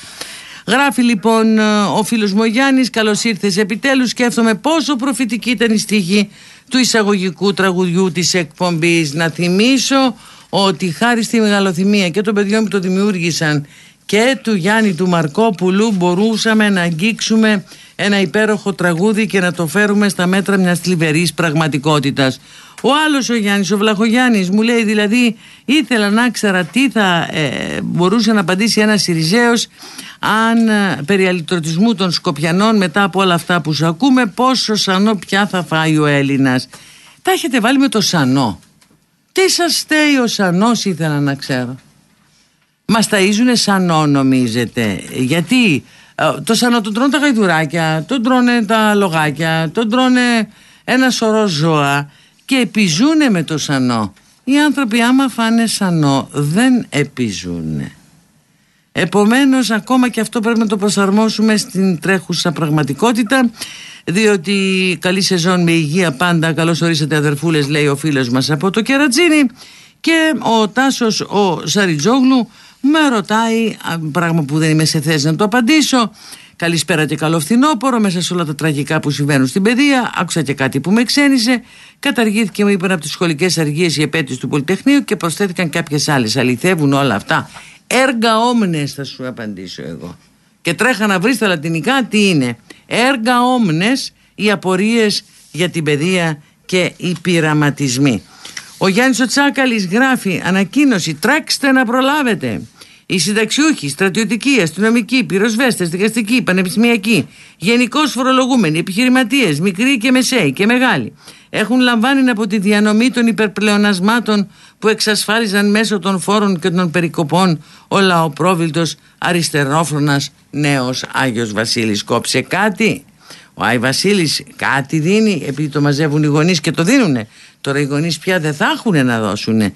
Γράφει λοιπόν ο φίλος μου ο Γιάννης, καλώς ήρθες. Επιτέλους σκέφτομαι πόσο προφητική ήταν η στίχη του εισαγωγικού τραγουδιού της εκπομπής. Να θυμίσω ότι χάρη στη μεγαλοθυμία και των παιδιών που το δημιούργησαν και του Γιάννη του Μαρκόπουλου μπορούσαμε να αγγίξουμε ένα υπέροχο τραγούδι και να το φέρουμε στα μέτρα μιας θλιβερής πραγματικότητας. Ο άλλος ο Γιάννης, ο Βλαχογιάννης μου λέει δηλαδή ήθελα να ξέρα τι θα ε, μπορούσε να απαντήσει ένας Σιριζέος αν ε, περί αλυτρωτισμού των Σκοπιανών μετά από όλα αυτά που σου ακούμε πόσο σανό πια θα φάει ο Έλληνας. Τα έχετε βάλει με το σανό. Τι σας στέει ο σανός ήθελα να ξέρω. Μας ταΐζουνε σανό νομίζετε. Γιατί ε, το σανό τον τρώνε τα γαϊδουράκια, τον τρώνε τα λογάκια, τον τρώνε ένα σωρό ζώα και επιζούνε με το σανό. Οι άνθρωποι άμα φάνε σανό δεν επιζούνε. Επομένως ακόμα και αυτό πρέπει να το προσαρμόσουμε στην τρέχουσα πραγματικότητα διότι καλή σεζόν με υγεία πάντα καλώς ορίσατε αδερφούλες λέει ο φίλος μας από το Κερατζίνι και ο Τάσος ο Σαριτζόγλου με ρωτάει πράγμα που δεν είμαι σε θέση να το απαντήσω Καλησπέρα και καλό φθινόπωρο μέσα σε όλα τα τραγικά που συμβαίνουν στην παιδεία. Άκουσα και κάτι που με ξένησε. Καταργήθηκε, μου είπαν από τις σχολικές αργίες η επέτειο του Πολυτεχνείου και προσθέθηκαν κάποιες άλλες. Αληθεύουν όλα αυτά. Έργα όμνες, θα σου απαντήσω εγώ. Και τρέχα να βρεις στα λατινικά τι είναι. Έργα όμνες, οι απορίες για την παιδεία και οι πειραματισμοί. Ο Γιάννης ο Τσάκαλης γράφει ανακοίνωση «Τρέξτε να προλάβετε». Οι συνταξιούχοι, στρατιωτικοί, αστυνομικοί, πυροσβέστες, δικαστικοί, πανεπιστημιακοί, γενικώς φορολογούμενοι, επιχειρηματίες, μικροί και μεσαίοι και μεγάλοι, έχουν λαμβάνει από τη διανομή των υπερπλεονασμάτων που εξασφάλιζαν μέσω των φόρων και των περικοπών ο λαοπρόβλητος αριστερόφρονας νέος Άγιος Βασίλης. Κόψε κάτι. Ο Άι Βασίλης κάτι δίνει, επειδή το μαζεύουν οι γονείς και το δίνουνε. Τώρα οι γονείς πια δεν θα έχουν να δώσουν.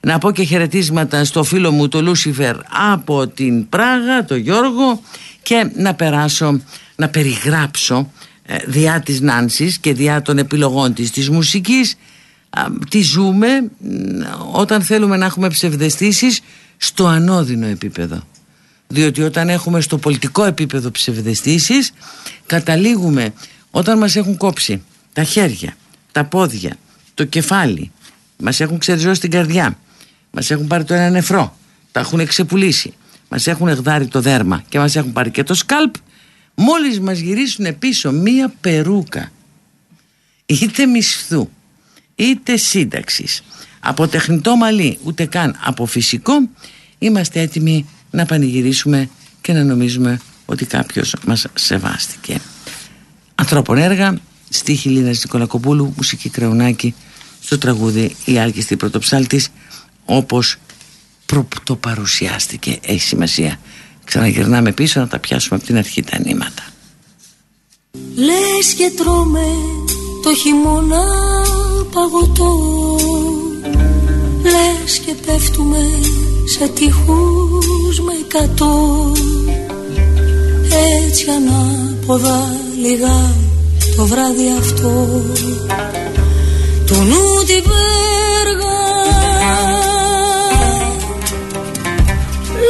Να πω και χαιρετίσματα στο φίλο μου το Λούσιφερ από την Πράγα, το Γιώργο. Και να περάσω, να περιγράψω ε, διά της Νάνσης και διά των επιλογών της της μουσικής. Τι ζούμε όταν θέλουμε να έχουμε ψευδεστήσεις στο ανώδυνο επίπεδο. Διότι όταν έχουμε στο πολιτικό επίπεδο ψευδεστήσεις καταλήγουμε όταν μας έχουν κόψει τα χέρια, τα πόδια, το κεφάλι. Μας έχουν ξεριζώσει την καρδιά. Μας έχουν πάρει το ένα νεφρό, τα έχουν ξεπουλήσει, μας έχουν εγδάρει το δέρμα και μας έχουν πάρει και το σκάλπ, μόλις μας γυρίσουν πίσω μία περούκα, είτε μισθού, είτε σύνταξης, από τεχνητό μαλλί, ούτε καν από φυσικό, είμαστε έτοιμοι να πανηγυρίσουμε και να νομίζουμε ότι κάποιος μας σεβάστηκε. Ανθρώπων έργα, στίχη Λίνας Νικολακοπούλου, μουσική Κραουνάκη, στο τραγούδι «Η Άλκηστη Πρωτοψάλτης» όπως το παρουσιάστηκε. Έχει σημασία. Ξαναγυρνάμε πίσω να τα πιάσουμε από την αρχή τα νήματα. Λες και τρώμε το χειμώνα παγωτό. Λες και πέφτουμε σε τείχους με κατό Έτσι ανάποδα λιγά το βράδυ αυτό του νου την πέργα.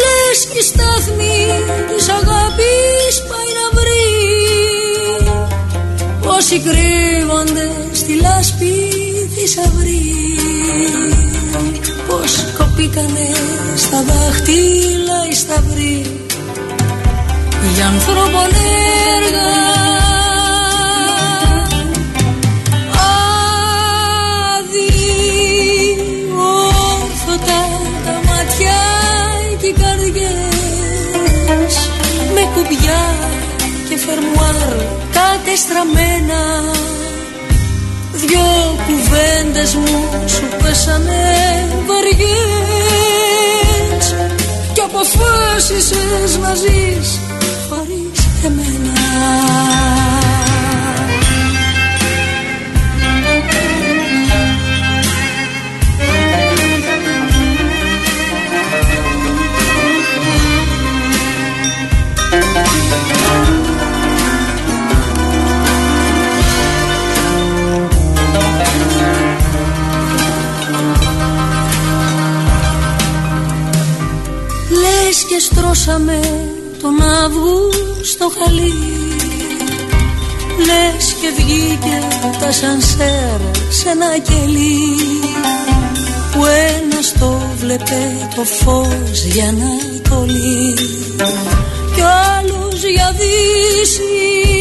Λες και η στάθμη της αγάπης πάει να βρει. Όσοι κρύβονται στη λάσπη της αυρή Πως κοπήκανε στα δάχτυλα οι σταυροί. Για ανθρώπων έργα. Κατεστραμμένα Δυο κουβέντες μου σου πέσανε βαριές. Κι αποφάσισες να ζεις χωρίς εμένα και στρώσαμε τον Αύγουστο χαλί. Λες και βγήκε τα σανσέρ σε ένα κελί Που ένας το βλέπε το φως για Ανατολή Κι ο άλλος για Δύση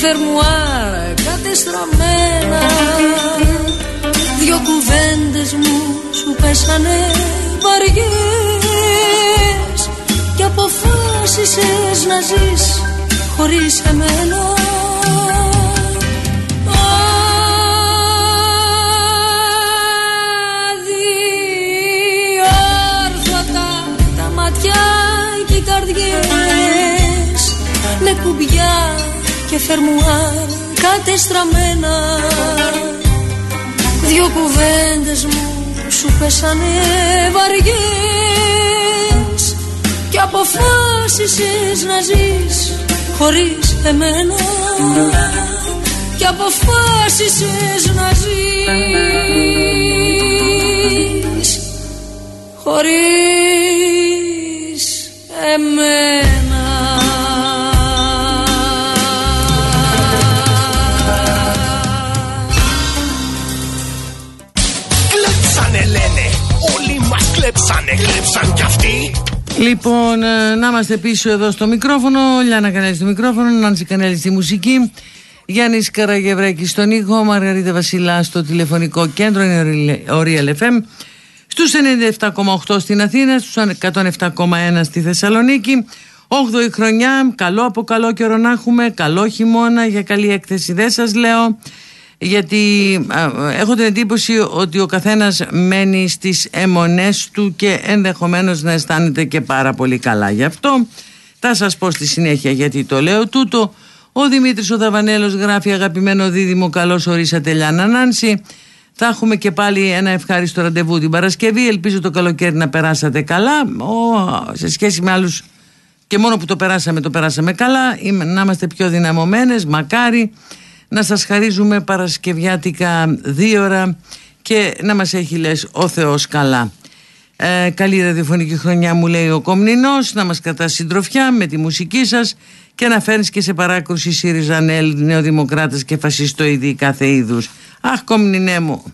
φερμουάρ κατεστραμμένα. Δυο κουβέντες μου σου πέσανε βαριές. Και αποφάσισες να ζεις χωρίς εμένα. Αδιόρθωτα τα ματιά και οι καρδιές Με κουμπιά και φερμουάρ κατεστραμμένα. Δυο κουβέντες μου σου πέσανε βαριές Και αποφάσισες να ζεις χωρίς εμένα. Και αποφάσισες να ζεις χωρίς Λοιπόν, ε, να είμαστε πίσω εδώ στο μικρόφωνο. Λιάννα Κανέλη στο μικρόφωνο, Νάνση Κανέλη στη μουσική. Γιάννης Καραγευρέκη στον ήχο, Μαργαρίτα Βασιλά στο τηλεφωνικό κέντρο, είναι ο Real FM. Στους 97,8 στην Αθήνα, στους 107,1 στη Θεσσαλονίκη. 8η χρονιά, καλό από καλό καιρό να έχουμε, καλό χειμώνα, για καλή έκθεση δεν σας λέω γιατί α, έχω την εντύπωση ότι ο καθένας μένει στις αιμονές του και ενδεχομένως να αισθάνεται και πάρα πολύ καλά. Γι' αυτό θα σας πω στη συνέχεια γιατί το λέω τούτο. Ο Δημήτρης ο Δαβανέλος γράφει αγαπημένο δίδυμο καλώς ορίσατε Λιάννα Νάνση. Θα έχουμε και πάλι ένα ευχάριστο ραντεβού την Παρασκευή. Ελπίζω το καλοκαίρι να περάσατε καλά. Ο, σε σχέση με άλλους και μόνο που το περάσαμε το περάσαμε καλά. Να είμαστε πιο δυναμωμένες μακάρι να σας χαρίζουμε παρασκευιάτικα δύο ώρα και να μας έχει λες ο Θεός καλά. Ε, καλή ραδιοφωνική χρονιά μου λέει ο Κομνηνός να μας κρατάς συντροφιά με τη μουσική σας και να φέρνεις και σε παράκρουση ΣΥΡΙΖΑΝΕΛ, νεοδημοκράτες και φασιστοειδή κάθε είδους. Αχ Κομνηνέ μου,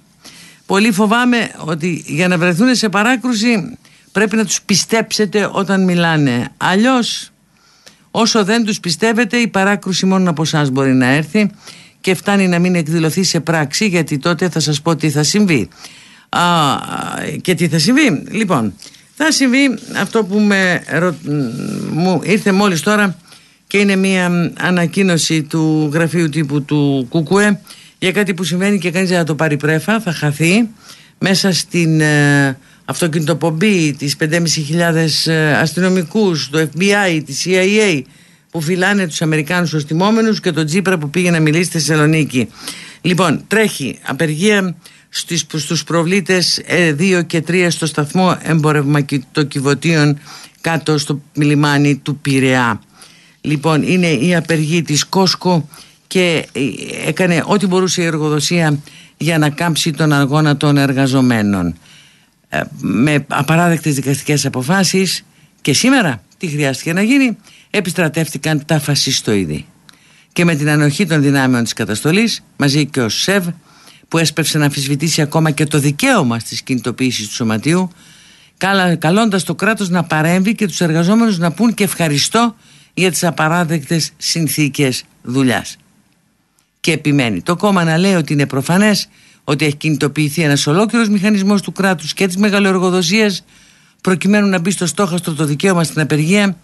πολύ φοβάμαι ότι για να βρεθούν σε παράκρουση πρέπει να τους πιστέψετε όταν μιλάνε. Αλλιώς όσο δεν τους πιστεύετε η παράκρουση μόνο από εσάς μπορεί να έρθει και φτάνει να μην εκδηλωθεί σε πράξη γιατί τότε θα σας πω τι θα συμβεί. Α, και τι θα συμβεί. Λοιπόν, θα συμβεί αυτό που με, μου ήρθε μόλις τώρα και είναι μια ανακοίνωση του γραφείου τύπου του Κουκουέ για κάτι που συμβαίνει και κανείς δεν θα το πάρει πρέφα, θα χαθεί μέσα στην ε, αυτοκινητοπομπή, τις 5.500 ε, αστυνομικούς, το FBI, της CIA που φυλάνε τους Αμερικάνους ως τιμόμενους και τον Τζίπρα που πήγε να μιλήσει στη Θεσσαλονίκη. Λοιπόν, τρέχει απεργία στις, στους προβλήτες 2 ε, και 3 στο σταθμό εμπορευματοκιβωτίων κάτω στο λιμάνι του Πειραιά. Λοιπόν, είναι η απεργή της Κόσκο και ε, έκανε ό,τι μπορούσε η εργοδοσία για να κάμψει τον αγώνα των εργαζομένων. Ε, με απαράδεκτες δικαστικές αποφάσεις και σήμερα τι χρειάστηκε να γίνει; Επιστρατεύτηκαν τα φασιστοειδή και με την ανοχή των δυνάμεων της καταστολής μαζί και ο ΣΕΒ που έσπευσε να αμφισβητήσει ακόμα και το δικαίωμα στις κινητοποίησεις του σωματείου καλώντας το κράτος να παρέμβει και τους εργαζόμενους να πούν και ευχαριστώ για τις απαράδεκτες συνθήκες δουλειάς. Και επιμένει το κόμμα να λέει ότι είναι προφανές ότι έχει κινητοποιηθεί ένας ολόκληρος μηχανισμός του κράτους και της μεγαλοεργοδοσίας προκειμένου να μπει στο στόχαστρο το δικαίωμα στην απεργία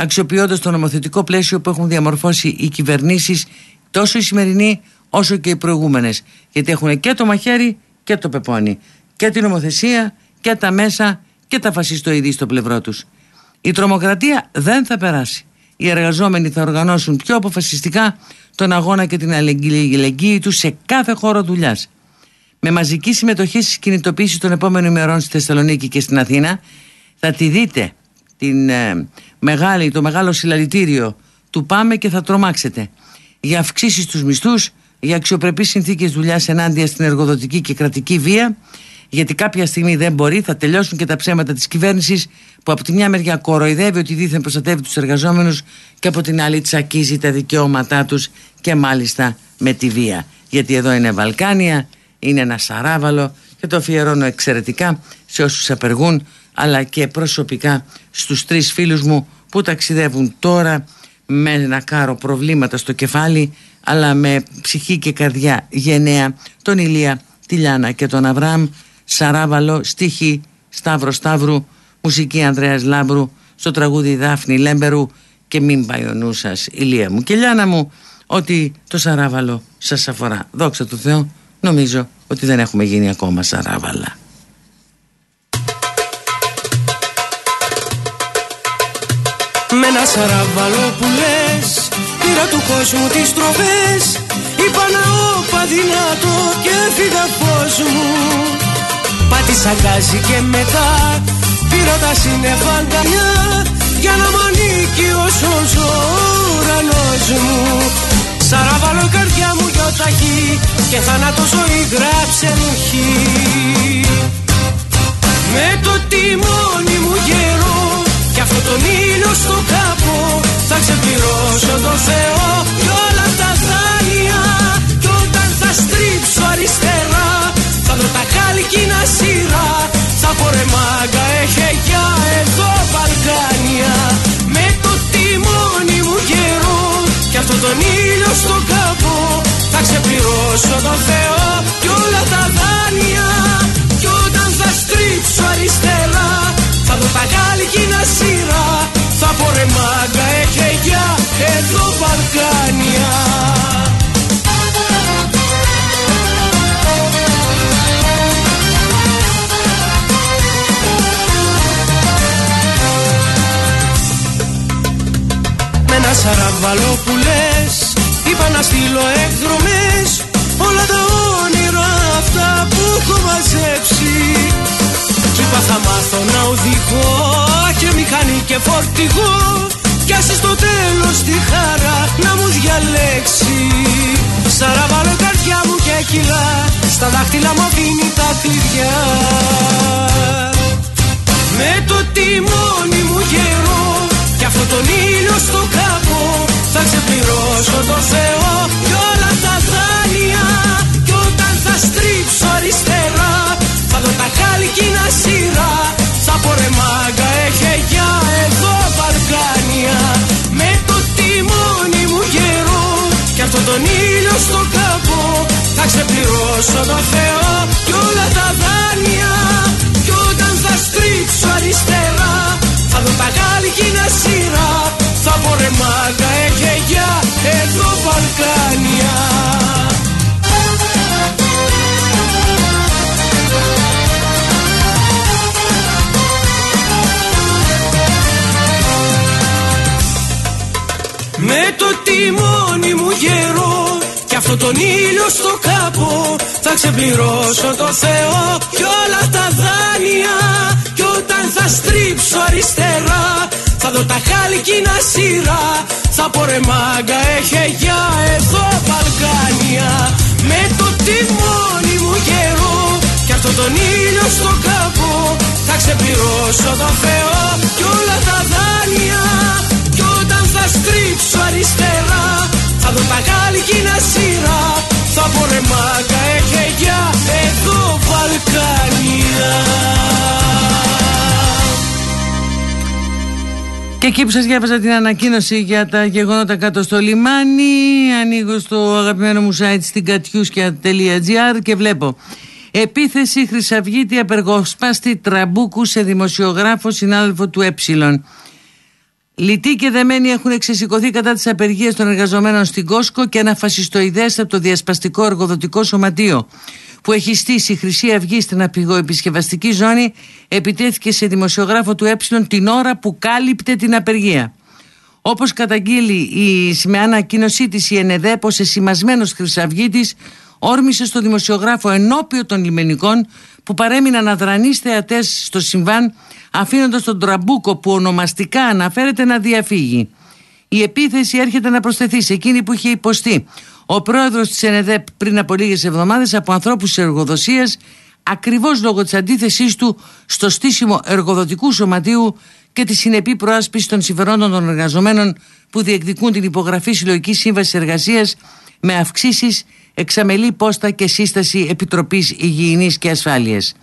αξιοποιώντας το νομοθετικό πλαίσιο που έχουν διαμορφώσει οι κυβερνήσεις τόσο οι σημερινοί όσο και οι προηγούμενες. Γιατί έχουν και το μαχαίρι και το πεπόνι. Και την νομοθεσία και τα μέσα και τα φασιστοειδή στο πλευρό τους. Η τρομοκρατία δεν θα περάσει. Οι εργαζόμενοι θα οργανώσουν πιο αποφασιστικά τον αγώνα και την αλληλεγγύη τους σε κάθε χώρο δουλειάς. Με μαζική συμμετοχή στις κινητοποίησεις των επόμενων ημερών στη Θεσσαλονίκη και στην Αθήνα, θα τη δείτε την, ε, μεγάλη, το μεγάλο συλλαλητήριο του Πάμε και θα τρομάξετε. Για αυξήσεις στους μισθούς, για αξιοπρεπείς συνθήκες δουλειάς ενάντια στην εργοδοτική και κρατική βία, γιατί κάποια στιγμή δεν μπορεί, θα τελειώσουν και τα ψέματα της κυβέρνησης που από τη μια μεριά κοροϊδεύει ότι δίθεν προστατεύει τους εργαζόμενους και από την άλλη τσακίζει τα δικαιώματά τους και μάλιστα με τη βία. Γιατί εδώ είναι Βαλκάνια, είναι ένα σαράβαλο και το αφιερώνω εξαιρετικά σε όσους απεργούν αλλά και προσωπικά στους τρεις φίλους μου που ταξιδεύουν τώρα με ένα κάρο προβλήματα στο κεφάλι αλλά με ψυχή και καρδιά γενναία τον Ηλία, τη Λιάνα και τον Αβραάμ Σαράβαλο, στίχη Σταύρο Σταύρου μουσική Ανδρέας Λάμπρου στο τραγούδι Δάφνη Λέμπερου και μην πάει ο νους σας Ηλία μου και Λιάνα μου ότι το Σαράβαλο σας αφορά. Δόξα του Θεού νομίζω ότι δεν έχουμε γίνει ακόμα Σαράβαλα Με ένα σαραβαλό που λες Πήρα του κόσμου τις τροφές. Είπα να όπα δυνατό και έφυγα φως μου Πάτησα γκάζι και μετά Πήρα τα σύννεφα αγκαλιά Για να μ' ανήκει όσος ο ουρανός μου Σαραβαλό καρδιά μου γιοταχή Και θάνατος ζωή γράψε μου Με το τιμόνι μου γερό κι αυτό τον ήλιο στο κάπο θα ξεπληρώσω το Θεό. Κι όλα τα δάνεια Κι όταν θα στρίψω αριστερά Θα δω τα χάλκινα σειρά Θα πω ρε μάγκα έχε για εδώ Βαλκάνια. Με το τιμόνι μου καιρό Κι αυτό τον ήλιο στο κάπο Θα ξεπληρώσω το Θεό. Κι όλα τα δάνεια Κι όταν θα στρίψω αριστερά θα δω τα γάλγινα σειρά. Θα πω ρε μάγκα έχει για εδώ Βαλκάνια. Με ένα σαραβαλό που λες Είπα να στείλω εκδρομές. Όλα τα όνειρα αυτά που έχω μαζέψει. κι είπα θα μάθω να οδηγώ και μηχανή και φορτηγό. Κι άσε στο τέλος τη χαρά να μου διαλέξει. Σαραβάλω καρδιά μου και κιλά Στα δάχτυλα μου αφήνει τα κλειδιά. Με το τιμόνι μου γερό Κι αυτό τον ήλιο στο κάπο Θα ξεπληρώσω το Θεό. Κι όλα τα δάνεια δώσω το Θεό κι όλα τα δάνεια Κι όταν θα στρίψω αριστερά Θα δω τα γάλγινα σειρά Θα πω ρε μάγκα εγγεγιά Εδώ Βαλκάνια. Με το τιμόνι μου γερό Κι αυτό τον ήλιο στο κάπο θα ξεπληρώσω το Θεό και όλα τα δάνεια Κι όταν θα στρίψω αριστερά θα δω τα χάλκινα σειρά Θα πω ρε μάγκα έχει για εδώ Βαλκάνια Με το τιμόνι μου καιρό Κι αυτό τον ήλιο στο κάπο Θα ξεπληρώσω το Θεό και όλα τα δάνεια Κι όταν θα στρίψω αριστερά Θα δω τα χάλκινα σειρά Θα πω ρε μάγκα έχει για εδώ Βαλκάνια Και εκεί που σας διάβαζα την ανακοίνωση για τα γεγονότα κάτω στο λιμάνι ανοίγω στο αγαπημένο μου site στην κατιούσκια.gr και βλέπω. Επίθεση Χρυσαυγήτη απεργοσπάστη Τραμπούκου σε δημοσιογράφο συνάδελφο του Ε. Λυτοί και δεμένοι έχουν ξεσηκωθεί κατά τη απεργία των εργαζομένων στην Κόσκο και ένα φασιστοειδές από το διασπαστικό εργοδοτικό σωματείο που έχει στήσει η Χρυσή Αυγή στην απειγοεπισκευαστική ζώνη επιτέθηκε σε δημοσιογράφο του Ε την ώρα που κάλυπτε την απεργία. Όπως καταγγείλει η με ανακοίνωσή της η ΕΝΕΔΕ, πως εσημασμένο Χρυσαυγήτη όρμησε στο δημοσιογράφο ενώπιο των λιμενικών που παρέμειναν αδρανείς θεατές στο συμβάν, αφήνοντας τον Τραμπούκο που ονομαστικά αναφέρεται να διαφύγει. Η επίθεση έρχεται να προσθεθεί σε εκείνη που είχε υποστεί ο πρόεδρος της ΕΝΕΔΕΠ πριν από λίγες εβδομάδες από ανθρώπους της εργοδοσίας, ακριβώς λόγω της αντίθεσής του στο στήσιμο εργοδοτικού σωματείου και τη συνεπή προάσπιση των συμφερόντων των εργαζομένων που διεκδικούν την υπογραφή συλλογικής σύμβασης εργασίας με αυξήσεις, εξαμελή πόστα και σύσταση Επιτροπής Υγιεινής και Ασφάλειας.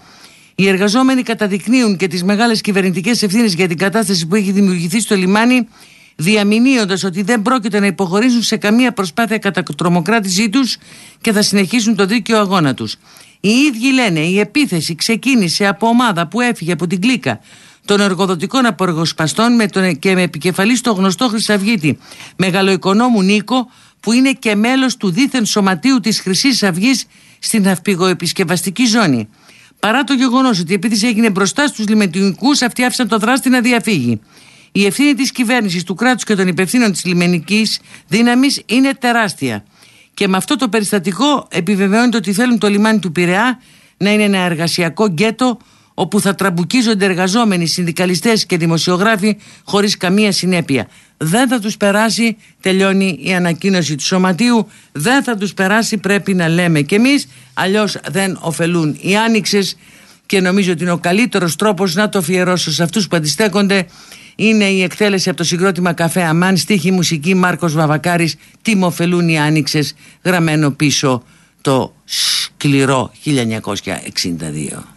Οι εργαζόμενοι καταδεικνύουν και τις μεγάλες κυβερνητικές ευθύνες για την κατάσταση που έχει δημιουργηθεί στο λιμάνι διαμηνύοντας ότι δεν πρόκειται να υποχωρήσουν σε καμία προσπάθεια κατά τρομοκράτησή τους και θα συνεχίσουν το δίκαιο αγώνα τους. Οι ίδιοι λένε η επίθεση ξεκίνησε από ομάδα που έφυγε από την κλίκα των εργοδοτικών απεργοσπαστών με τον, και με επικεφαλής στο γνωστό Χρυσαυγίτη μεγαλοοικονόμου Νίκο που είναι και μέλος του δίθεν σωματείου της χρυσής αυγής στην αυπηγοεπισκευαστική ζώνη. Παρά το γεγονός ότι η επίθεση έγινε μπροστά στους λιμετινικού, αυτοί άφησαν το δράστη να διαφύγει. Η ευθύνη της κυβέρνησης, του κράτους και των υπευθύνων της λιμενικής δύναμης είναι τεράστια. Και με αυτό το περιστατικό επιβεβαιώνεται ότι θέλουν το λιμάνι του Πειραιά να είναι ένα εργασιακό γκέτο όπου θα τραμπουκίζονται εργαζόμενοι, συνδικαλιστές και δημοσιογράφοι χωρίς καμία συνέπεια. Δεν θα τους περάσει, τελειώνει η ανακοίνωση του Σωματείου, δεν θα τους περάσει πρέπει να λέμε κι εμείς, αλλιώς δεν ωφελούν οι άνοιξες και νομίζω ότι είναι ο καλύτερος τρόπος να το αφιερώσω σε αυτούς που αντιστέκονται είναι η εκτέλεση από το συγκρότημα Καφέ Αμάν, στίχη μουσική Μάρκος Βαβακάρης, Τιμοφελούνι Άνοιξες, γραμμένο πίσω το σκληρό 1962.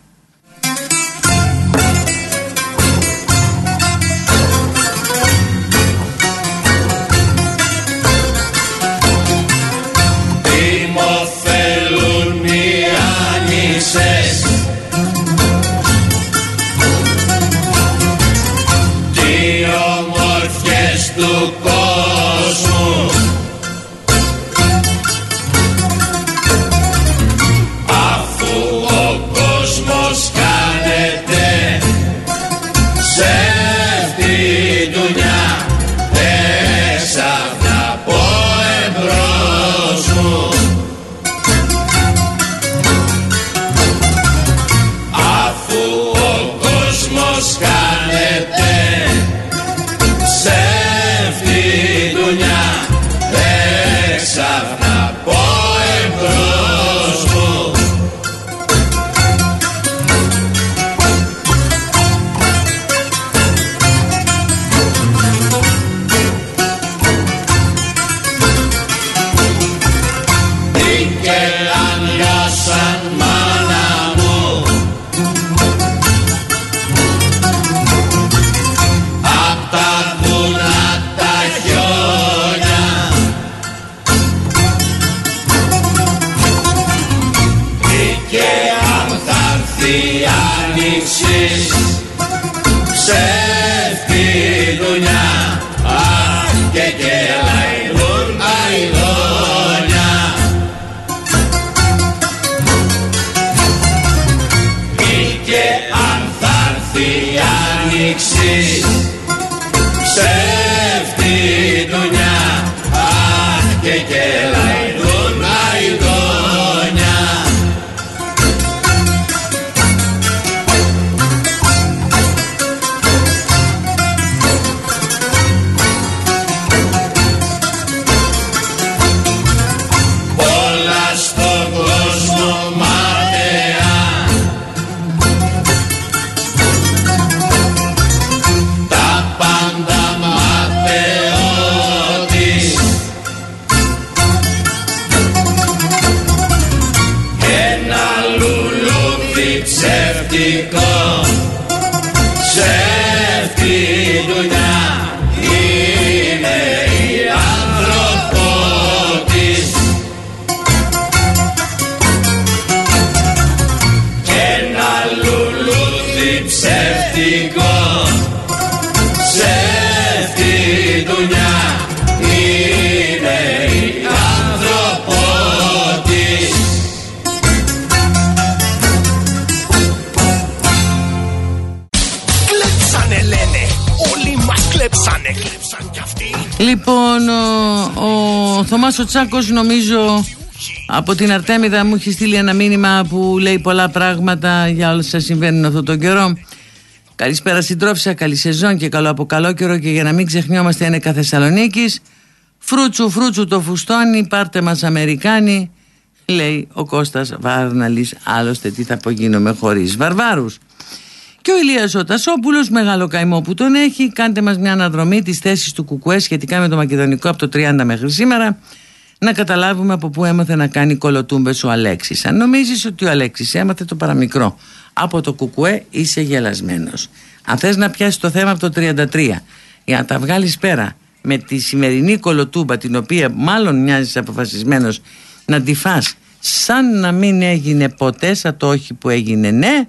Τσάκος νομίζω από την Αρτέμιδα μου έχει στείλει ένα μήνυμα που λέει πολλά πράγματα για όλα όσα συμβαίνουν αυτόν τον καιρό. Καλησπέρα συντρόφισσα, καλή σεζόν και καλό από καλό καιρό και για να μην ξεχνιόμαστε είναι Θεσσαλονίκης. Φρούτσου φρούτσου το φουστόνι, πάρτε μας Αμερικάνοι, λέει ο Κώστας Βάρναλης, άλλωστε τι θα απογίνομαι χωρίς βαρβάρους. Και ο Ηλίας ο Τασόπουλος, μεγάλο καημό που τον έχει, κάντε μας μια αναδρομή της θέσης του Κουκουέ σχετικά με το Μακεδονικό από το 30 μέχρι σήμερα, να καταλάβουμε από πού έμαθε να κάνει κολοτούμπες ο Αλέξης. Αν νομίζεις ότι ο Αλέξης έμαθε το παραμικρό από το Κουκουέ, είσαι γελασμένος. Αν θες να πιάσεις το θέμα από το 33 για να τα βγάλεις πέρα με τη σημερινή κολοτούμπα την οποία μάλλον μοιάζεις αποφασισμένος να τη φας σαν να μην έγινε ποτέ σαν το όχι που έγινε ναι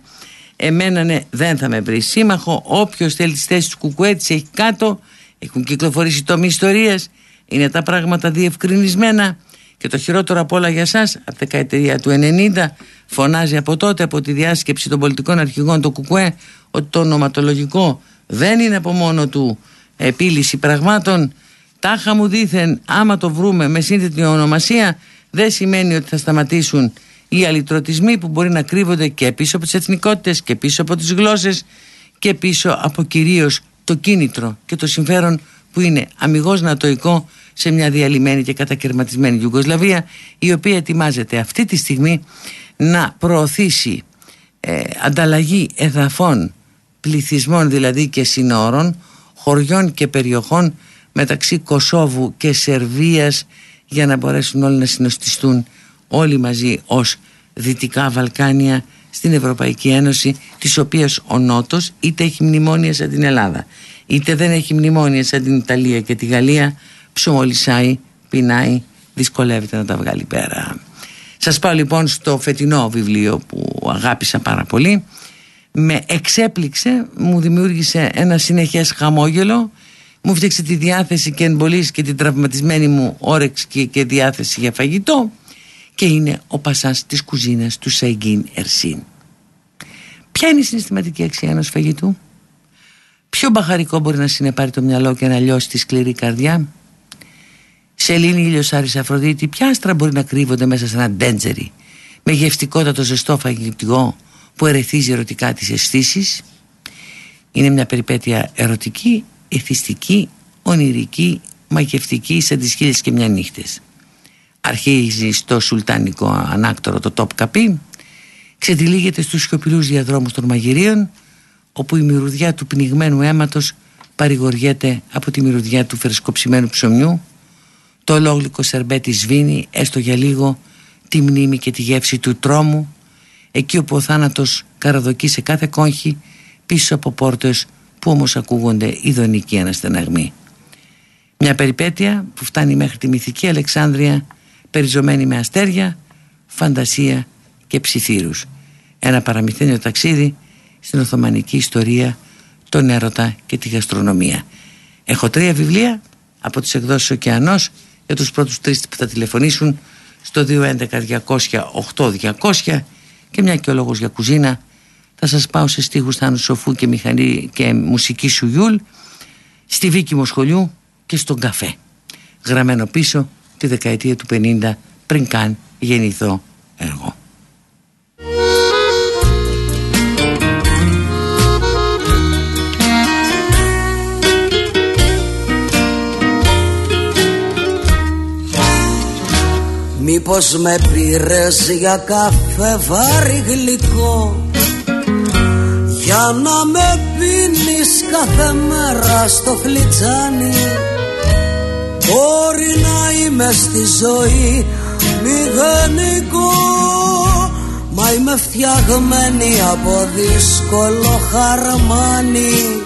εμένα ναι δεν θα με βρεις σύμμαχο όποιος θέλει τις θέσεις του Κουκουέ τις έχει κάτω έχουν κυκλοφορήσει τόμοι ιστορίες είναι τα πράγματα διευκρινισμένα. Και το χειρότερο απ' όλα για σας από τη δεκαετία του 90 φωνάζει από τότε από τη διάσκεψη των πολιτικών αρχηγών του Κουκουέ ότι το ονοματολογικό δεν είναι από μόνο του επίλυση πραγμάτων. Τάχα μου δήθεν άμα το βρούμε με σύνθετη ονομασία δεν σημαίνει ότι θα σταματήσουν οι αλυτρωτισμοί που μπορεί να κρύβονται και πίσω από τις εθνικότητες και πίσω από τις γλώσσες και πίσω από κυρίως το κίνητρο και το συμφέρον που είναι αμυγός νατοϊκό σε μια διαλυμένη και κατακαιρματισμένη Ιουγκοσλαβία η οποία ετοιμάζεται αυτή τη στιγμή να προωθήσει ε, ανταλλαγή εδαφών πληθυσμών δηλαδή και συνόρων χωριών και περιοχών μεταξύ Κωσόβου και Σερβίας για να μπορέσουν όλοι να συνοστιστούν όλοι μαζί ως Δυτικά Βαλκάνια στην Ευρωπαϊκή Ένωση της οποίας ο Νότος είτε έχει μνημόνια σαν την Ελλάδα είτε δεν έχει μνημόνια σαν την Ιταλία και τη Γαλλία ψωμολυσάει, πεινάει, δυσκολεύεται να τα βγάλει πέρα. Σας πάω λοιπόν στο φετινό βιβλίο που αγάπησα πάρα πολύ με εξέπληξε, μου δημιούργησε ένα συνεχές χαμόγελο μου φτιάξε τη διάθεση και εμπολής και την τραυματισμένη μου όρεξη και, και διάθεση για φαγητό και είναι ο πασάς της κουζίνας του Σαϊγκίν Ερσίν. Ποια είναι η συναισθηματική αξία ενός φαγητού; Ποιο μπαχαρικό μπορεί να συνεπάρει το μυαλό και να λιώσει τη σκληρή καρδιά; Σελήνη Ηλιοσάρης Αφροδίτη, ποια άστρα μπορεί να κρύβονται μέσα σε ένα ντέντζερι; Με γευτικότατο ζεστό φαγητικό που ερεθίζει ερωτικά τις αισθήσεις; Είναι μια περιπέτεια ερωτική, εθιστική, ονειρική, μαγευτική σαν τις χίλιες και μια νύχτες. Αρχίζει στο σουλτάνικο ανάκτορο το τόπ καπί, ξετυλίγεται στους σιωπηλούς διαδρόμους των μαγειρίων, όπου η μυρουδιά του πνιγμένου αίματος παρηγοριέται από τη μυρουδιά του φρεσκοψημένου ψωμιού, το ολόγλυκο σερμπέτι σβήνει έστω για λίγο τη μνήμη και τη γεύση του τρόμου εκεί όπου ο θάνατος καραδοκεί σε κάθε κόγχη πίσω από πόρτες που όμως ακούγονται ειδονικοί αναστεναγμοί. Μια περιπέτεια που φτάνει μέχρι τη μυθική Αλεξάνδρεια περιζωμένη με αστέρια, φαντασία και ψιθύρους. Ένα παραμυθένιο ταξίδι στην Οθωμανική ιστορία, τον έρωτα και τη γαστρονομία. Έχω τρία βιβλία από τις εκδόσεις Οκεανός για τους πρώτους τρεις που θα τηλεφωνήσουν στο 211-200-8200 και μια και ο λόγος για κουζίνα θα σας πάω σε στίχους Θάνου Σοφού και, μηχανή και μουσική Σουγιούλ στη Βίκη σχολιού και στον καφέ γραμμένο πίσω τη δεκαετία του 50 πριν καν γεννηθώ εγώ. Μήπως με πήρες για καφέ βάρη γλυκό; Για να με πίνεις κάθε μέρα στο φλιτζάνι Μπορεί να είμαι στη ζωή μηδενικό Μα η είμαι φτιαγμένη από δύσκολο χαρμάνι.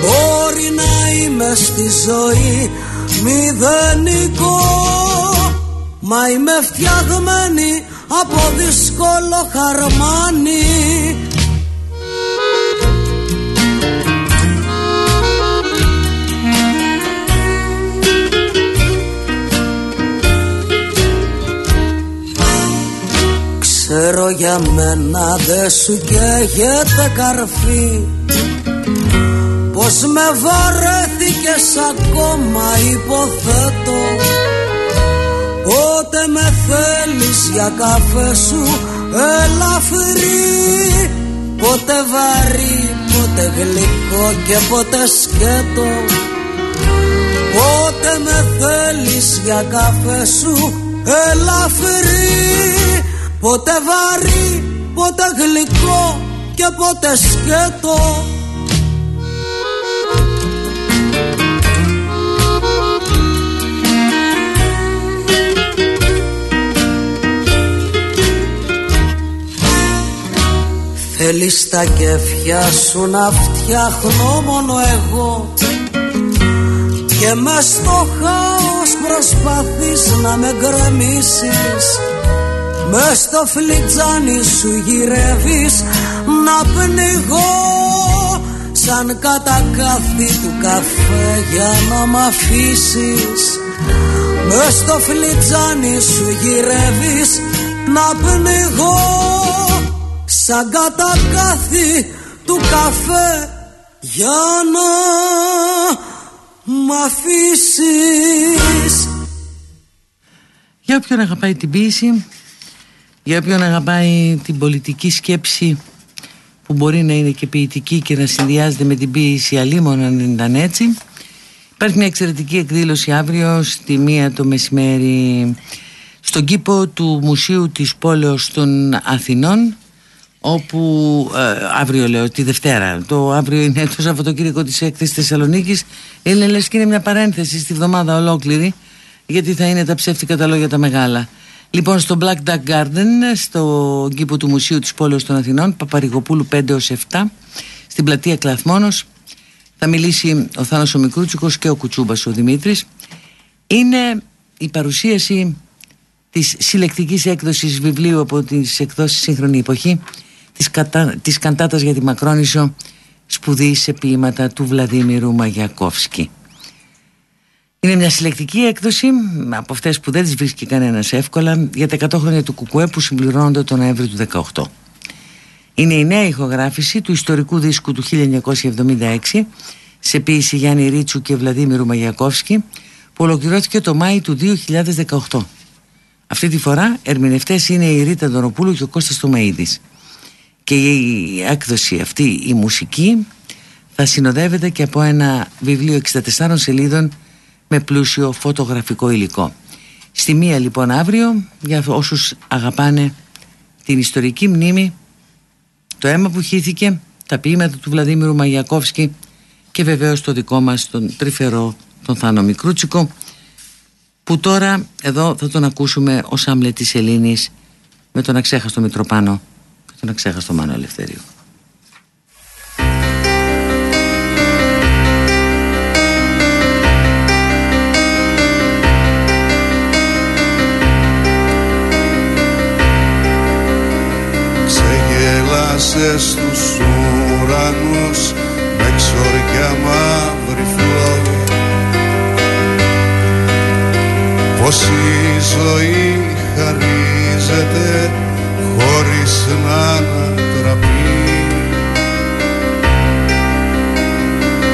Μπορεί να είμαι στη ζωή μηδενικό Μα είμαι φτιαγμένη από δύσκολο χαρμάνι. Ξέρω για μένα δε σου καίγεται καρφί. Πως με βαρέθηκες ακόμα υποθέτω Πότε με θέλεις για καφέ σου ελαφρύ Πότε βαρύ, πότε γλυκό και πότε σκέτο. Πότε με θέλεις για καφέ σου ελαφρύ Πότε βαρύ, πότε γλυκό και πότε σκέτο Θέλεις τα κεφιά σου να φτιάχνω μόνο εγώ. Και μες στο χάος προσπαθείς να με γκρεμίσεις. Μες στο φλιτζάνι σου γυρεύεις να πνιγώ. Σαν κατακάθι του καφέ για να μ' αφήσεις. Μες στο φλιτζάνι σου γυρεύεις να πνιγώ Σαν κατακάθι του καφέ για να μ' αφήσεις. Για όποιον αγαπάει την ποίηση για όποιον αγαπάει την πολιτική σκέψη που μπορεί να είναι και ποιητική και να συνδυάζεται με την ποίηση αλίμων αν ήταν έτσι υπάρχει μια εξαιρετική εκδήλωση αύριο στη μία το μεσημέρι στον κήπο του Μουσείου της Πόλεως των Αθηνών όπου ε, αύριο λέω τη Δευτέρα. Το αύριο είναι το Σαββατοκύριακο της έκθεσης Θεσσαλονίκης. Είναι λες και είναι μια παρένθεση στη βδομάδα ολόκληρη γιατί θα είναι τα ψεύτικα τα λόγια τα μεγάλα. Λοιπόν, στο Black Duck Garden, στο κήπο του Μουσείου της Πόλεως των Αθηνών, Παπαρηγοπούλου 5 7, στην πλατεία Κλαθμόνος, θα μιλήσει ο Θάνος ο Μικρούτσικος και ο Κουτσούμπας ο Δημήτρης. Είναι η παρουσίαση της συλλεκτικής έκδοσης βιβλίου από τις εκδόσεις Σύγχρονη Εποχή, της, κατα... της καντάτας για τη Μακρόνισο, σπουδή σε ποίηματα του Βλαδίμηρου Μαγιακόφσκι. Είναι μια συλλεκτική έκδοση από αυτές που δεν τις βρίσκει κανένας εύκολα για τα 100 χρόνια του Κουκουέ που συμπληρώνονται τον Νοέμβριο του 18. Είναι η νέα ηχογράφηση του ιστορικού δίσκου του 1976 σε ποίηση Γιάννη Ρίτσου και Βλαδίμηρου Μαγιακόφσκι που ολοκληρώθηκε το Μάη του 2018. Αυτή τη φορά ερμηνευτές είναι η Ρίτα Ντονοπούλου και ο Κώστας Τουμαίδης. Και η έκδοση αυτή η μουσική θα συνοδεύεται και από ένα βιβλίο 64 σελίδων με πλούσιο φωτογραφικό υλικό. Στη μία λοιπόν αύριο για όσους αγαπάνε την ιστορική μνήμη το αίμα που χύθηκε τα ποίηματα του Βλαδίμηρου Μαγιακόφσκι και βεβαίως το δικό μας τον τρυφερό τον Θάνο Μικρούτσικο που τώρα εδώ θα τον ακούσουμε ως άμλε της Ελλήνης με τον αξέχαστο Μητροπάνο και τον αξέχαστο Μάνο Ελευθερίου. Ανέβασε στους ουρανούς με ξοριά μαύρη φλόγα πως η ζωή χαρίζεται χωρίς να ανατραπεί.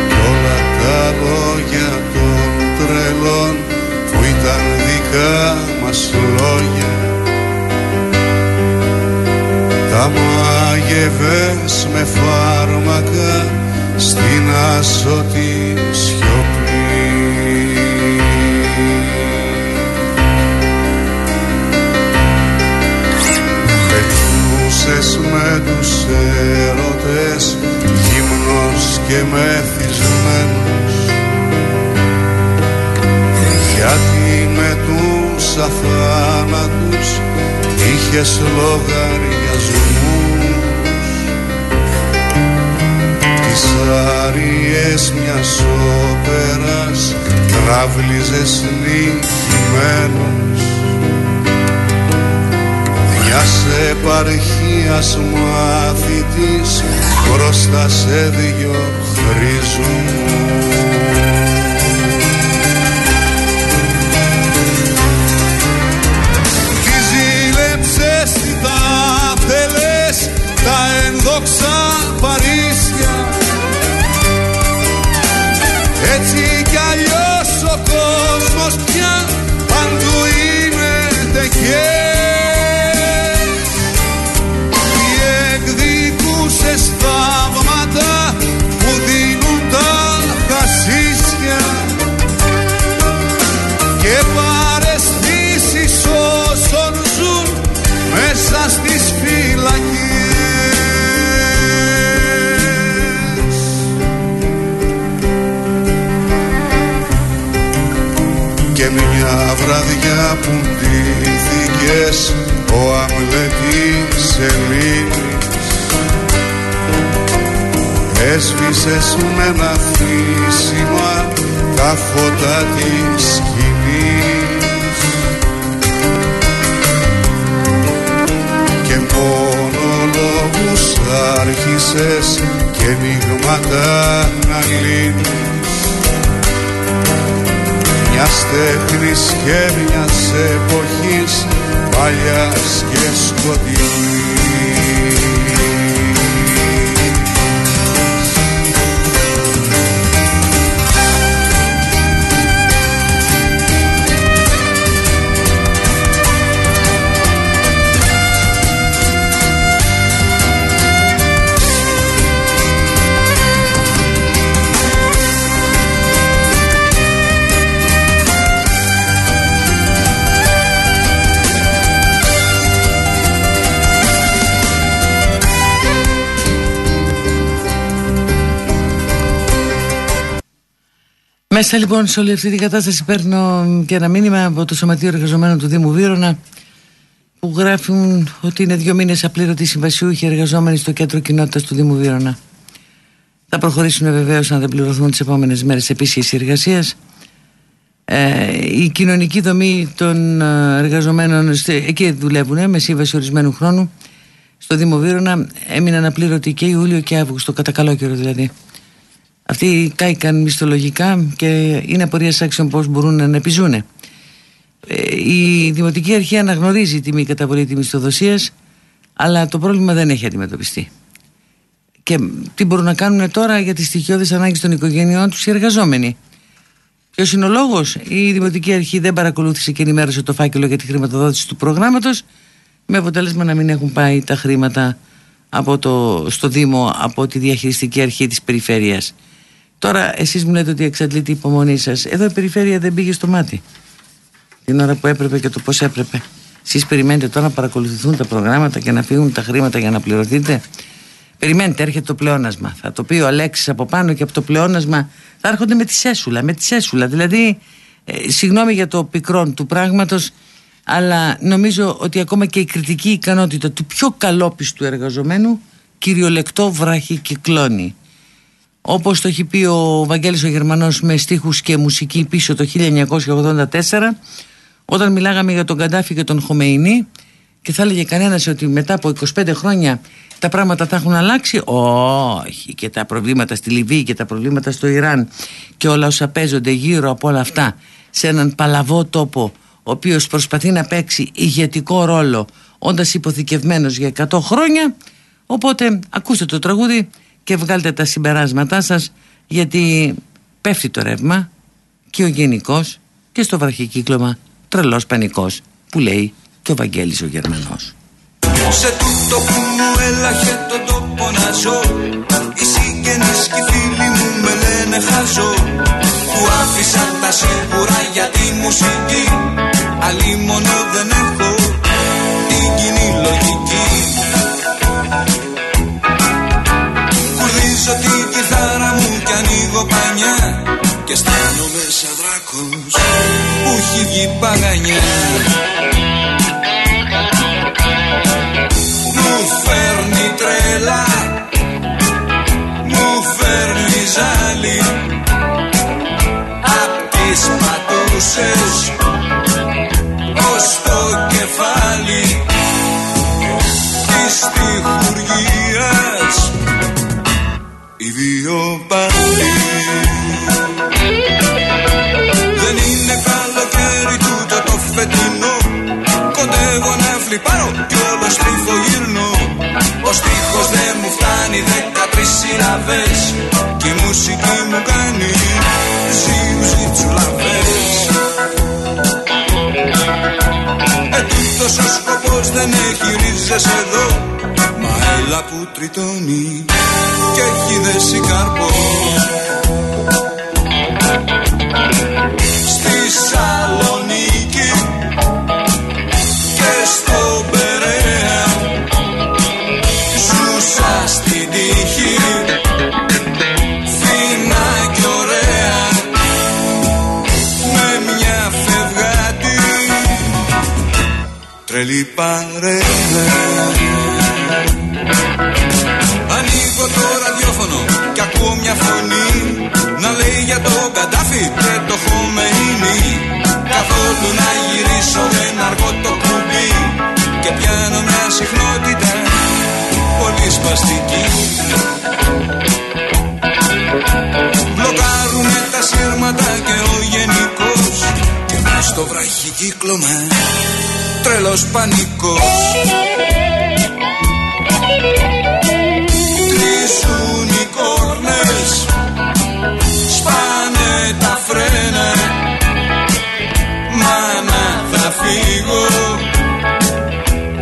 Κι όλα τα λόγια των τρελών που ήταν δικά μας λόγια τα μάγευες με φάρμακα στην άσωτη Πετούσες με τους έρωτες γύμνος και μεθυσμένος. Γιατί με τους αθάνατους είχες είχες λογαριασμούς. Τις άριες μιας όπερας τράβλιζες νικημένος μιας επαρχίας μαθητής μπροστά σε δυο χρήζους τα ενδόξα Παρίσια. Έτσι κι αλλιώς ο κόσμος πια παντού είναι τεκές που ντύθηκες ο Αμλετής Ελλήνης έσβησες με ένα θύσιμα τα φώτα της σκηνής. Και μόνο λόγους άρχισες και μείγματα να λύνεις μιας τέχνης και μιας εποχής παλιάς και σκοτεινής Μέσα λοιπόν σε όλη αυτή την κατάσταση παίρνω και ένα μήνυμα από το Σωματείο Εργαζομένων του Δήμου Βύρονα που γράφουν ότι είναι δύο μήνες απλήρωτοι συμβασιούχοι εργαζόμενοι στο κέντρο κοινότητας του Δήμου Βύρονα. Θα προχωρήσουν βεβαίως αν δεν πληρωθούν τις επόμενες μέρες επίσης εργασία. Ε, η κοινωνική δομή των ε, εργαζομένων εκεί δουλεύουν με σύμβαση ορισμένου χρόνου στο Δήμο Βύρονα έμειναν απλήρωτοι και Ιούλιο και Αύγουστο κατά καλό καιρό δηλαδή. Αυτοί κάηκαν μισθολογικά και είναι απορίας άξιων πώς μπορούν να επιζούν. Ε, η Δημοτική Αρχή αναγνωρίζει τη μη καταβολή της μισθοδοσίας, αλλά το πρόβλημα δεν έχει αντιμετωπιστεί. Και τι μπορούν να κάνουν τώρα για τις στοιχειώδεις ανάγκες των οικογένειών τους οι εργαζόμενοι; Ποιος είναι ο λόγος, η Δημοτική Αρχή δεν παρακολούθησε και ενημέρωσε το φάκελο για τη χρηματοδότηση του προγράμματος, με αποτέλεσμα να μην έχουν πάει τα χρήματα από το, στο Δήμο από τη διαχειριστική αρχή της περιφέρειας. Τώρα εσείς μου λέτε ότι εξαντλείται η υπομονή σας. Εδώ η περιφέρεια δεν πήγε στο μάτι. Την ώρα που έπρεπε και το πώς έπρεπε. Εσείς περιμένετε τώρα να παρακολουθηθούν τα προγράμματα και να φύγουν τα χρήματα για να πληρωθείτε; Περιμένετε, έρχεται το πλεόνασμα. Θα το πει ο Αλέξης από πάνω και από το πλεόνασμα θα έρχονται με τη σέσουλα. Με τη σέσουλα. Δηλαδή, ε, συγγνώμη για το πικρόν του πράγματος, αλλά νομίζω ότι ακόμα και η κριτική ικανότητα του πιο καλόπιστου εργαζομένου κυριολεκτό βράχη κυκλώνει. Όπως το έχει πει ο Βαγγέλης ο Γερμανός με στίχους και μουσική πίσω το 1984 όταν μιλάγαμε για τον Καντάφη και τον Χομεϊνή και θα έλεγε κανένας ότι μετά από 25 χρόνια τα πράγματα θα έχουν αλλάξει. Όχι, και τα προβλήματα στη Λιβύη και τα προβλήματα στο Ιράν και όλα όσα παίζονται γύρω από όλα αυτά σε έναν παλαβό τόπο ο οποίος προσπαθεί να παίξει ηγετικό ρόλο όντας υποθηκευμένος για 100 χρόνια οπότε ακούστε το τραγούδι και βγάλτε τα συμπεράσματά σας γιατί πέφτει το ρεύμα και ο γενικός και στο βραχικύκλωμα τρελός πανικός που λέει και ο Βαγγέλης ο Γερμανός. Σε τούτο που μου έλαχε τον τόπο να ζω. Οι συγγενείς και οι φίλοι μου με λένε χαζό Που άφησα τα σίγουρα για τη μουσική Αλλή μόνο δεν έχω. Την κοινή λογική μοναχός που έχει βγει παγανιά. Μου φέρνει τρέλα Μου φέρνει ζάλι. Απ' τις πατούσες ως Κοντεύω να φλιπάρω κι όλο στρίφω γύρνω Ο στίχος δεν μου φτάνει δεκατρεις συλλαβές. Κι η μουσική μου κάνει ζιου ζιτσουλαβές Ε τούτος ο σκοπός δεν έχει ρίζες εδώ. Μα έλα που τριτώνει και έχει δέσει καρπός τρελή παρέα. Ανοίγω το ραδιόφωνο και ακούω μια φωνή Να λέει για το Καντάφι και το Χομεϊνί Καθόλου να γυρίσω δεν αργώ το κουμπί Και πιάνω μια συχνότητα πολύ σπαστική. Μπλοκάρουνε τα σύρματα και ο γενικός Και μες στο βραχικύκλωμα τρελός πανικός. Τρίσουν οι κόρνες Σπάνε τα φρένα. Μάνα θα φύγω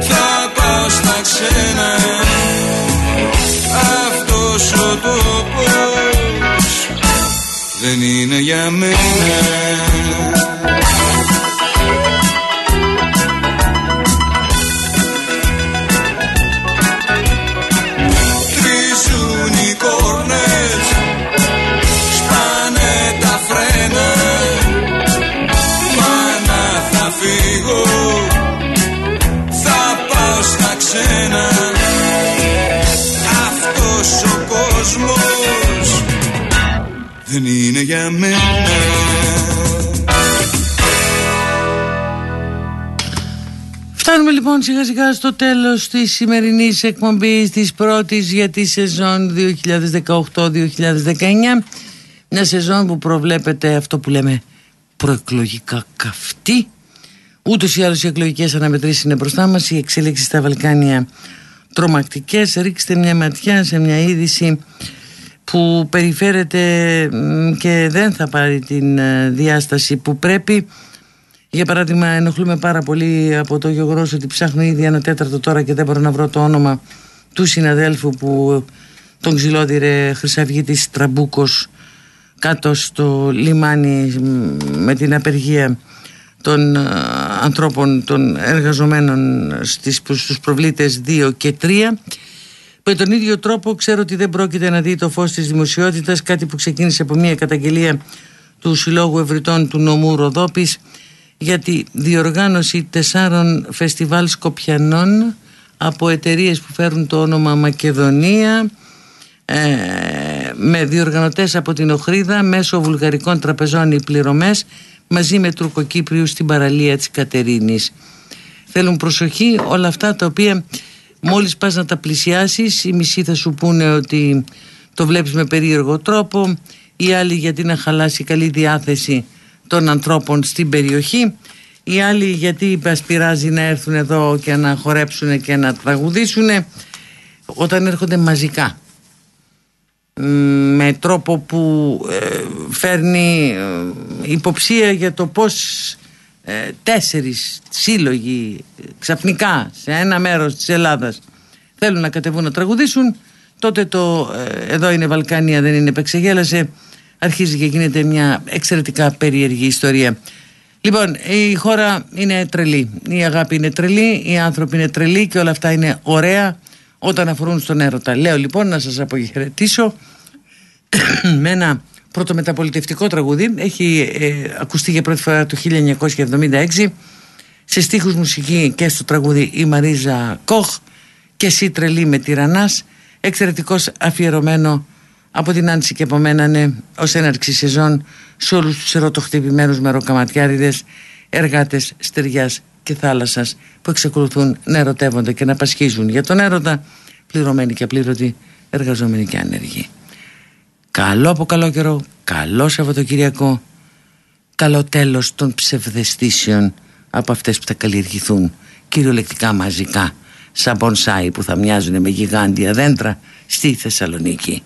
Θα πάω στα ξένα. Αυτός ο τόπος Δεν είναι για μένα Δεν είναι για μένα. Φτάνουμε λοιπόν σιγά σιγά στο τέλος της σημερινής εκπομπής της πρώτης για τη σεζόν 2018-2019 μια σεζόν που προβλέπεται αυτό που λέμε προεκλογικά καυτή. Ούτως ή άλλως οι εκλογικές αναμετρήσεις είναι μπροστά μας οι εξέλιξεις στα Βαλκάνια τρομακτικές. Ρίξτε μια ματιά σε μια είδηση που περιφέρεται μ, και δεν θα πάρει την ε, διάσταση που πρέπει για παράδειγμα, ενοχλούμε πάρα πολύ από το γεγονός ότι ψάχνω ήδη ένα τέταρτο τώρα και δεν μπορώ να βρω το όνομα του συναδέλφου που τον ξυλόδηρε Χρυσαυγήτη Τραμπούκος κάτω στο λιμάνι μ, με την απεργία των ε, ανθρώπων, των εργαζομένων στις, στους προβλήτες 2 και 3 με τον ίδιο τρόπο ξέρω ότι δεν πρόκειται να δει το φως της δημοσιότητας κάτι που ξεκίνησε από μια καταγγελία του Συλλόγου Ευρυτών του νομού Ροδόπης για τη διοργάνωση τεσσάρων φεστιβάλ Σκοπιανών από εταιρείες που φέρουν το όνομα Μακεδονία ε, με διοργανωτές από την Οχρίδα μέσω βουλγαρικών τραπεζών οι πληρωμές μαζί με Τουρκοκύπριους στην παραλία της Κατερίνης. Θέλουν προσοχή όλα αυτά τα οποία μόλις πας να τα πλησιάσεις οι μισοί θα σου πούνε ότι το βλέπεις με περίεργο τρόπο οι άλλοι γιατί να χαλάσει καλή διάθεση των ανθρώπων στην περιοχή οι άλλοι γιατί μας πειράζει να έρθουν εδώ και να χορέψουν και να τραγουδήσουν όταν έρχονται μαζικά. Με τρόπο που ε, φέρνει ε, υποψία για το πως ε, τέσσερις σύλλογοι ξαφνικά σε ένα μέρος της Ελλάδας θέλουν να κατεβούν να τραγουδήσουν τότε το εδώ είναι Βαλκάνια δεν είναι επεξεγέλασε αρχίζει και γίνεται μια εξαιρετικά περίεργη ιστορία Λοιπόν, η χώρα είναι τρελή. Η αγάπη είναι τρελή, οι άνθρωποι είναι τρελοί και όλα αυτά είναι ωραία όταν αφορούν στον έρωτα. Λέω λοιπόν να σας αποχαιρετήσω με ένα πρωτομεταπολιτευτικό τραγούδι. Έχει ε, ακουστεί για πρώτη φορά το 1976 σε στίχους μουσική και στο τραγούδι η Μαρίζα Κοχ και εσύ τρελή με τυραννάς εξαιρετικός αφιερωμένο από την Άνση και από μένα ναι, ως έναρξη σεζόν σε όλους τους ερωτοχτυπημένους μεροκαματιάριδες, εργάτες στεριάς και θάλασσας που εξακολουθούν να ερωτεύονται και να πασχίζουν για τον έρωτα, πληρωμένοι και απλήρωτοι, εργαζόμενοι και άνεργοι. Καλό από καλό καιρό, καλό Σαββατοκυριακό, καλό τέλος των ψευδεστήσεων από αυτές που θα καλλιεργηθούν κυριολεκτικά μαζικά σαν μπονσάι που θα μοιάζουν με γιγάντια δέντρα στη Θεσσαλονίκη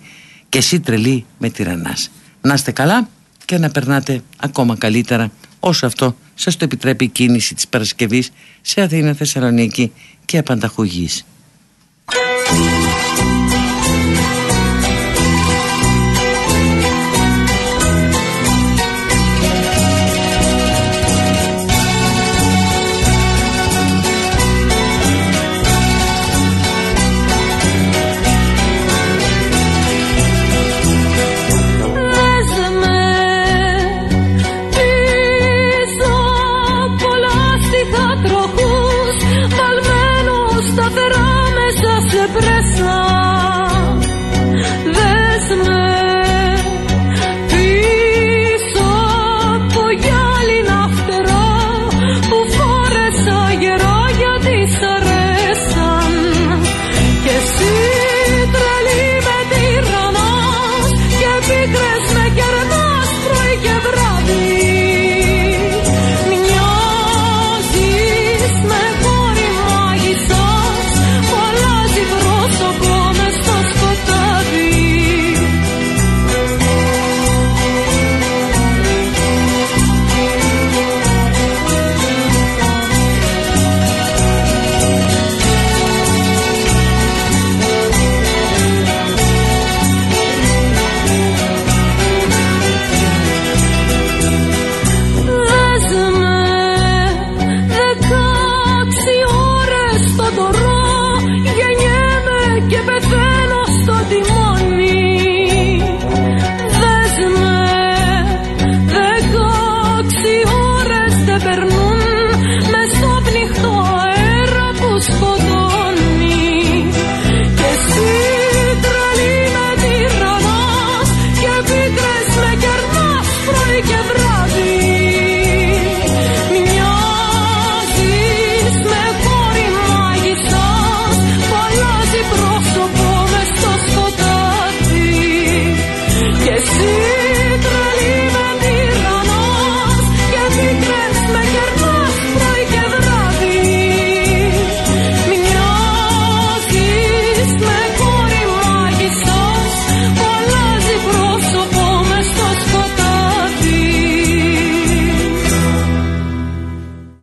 και εσύ τρελή με τυραννάς. Να είστε καλά και να περνάτε ακόμα καλύτερα όσο αυτό σας το επιτρέπει η κίνηση της Παρασκευής σε Αθήνα, Θεσσαλονίκη και απανταχουγής.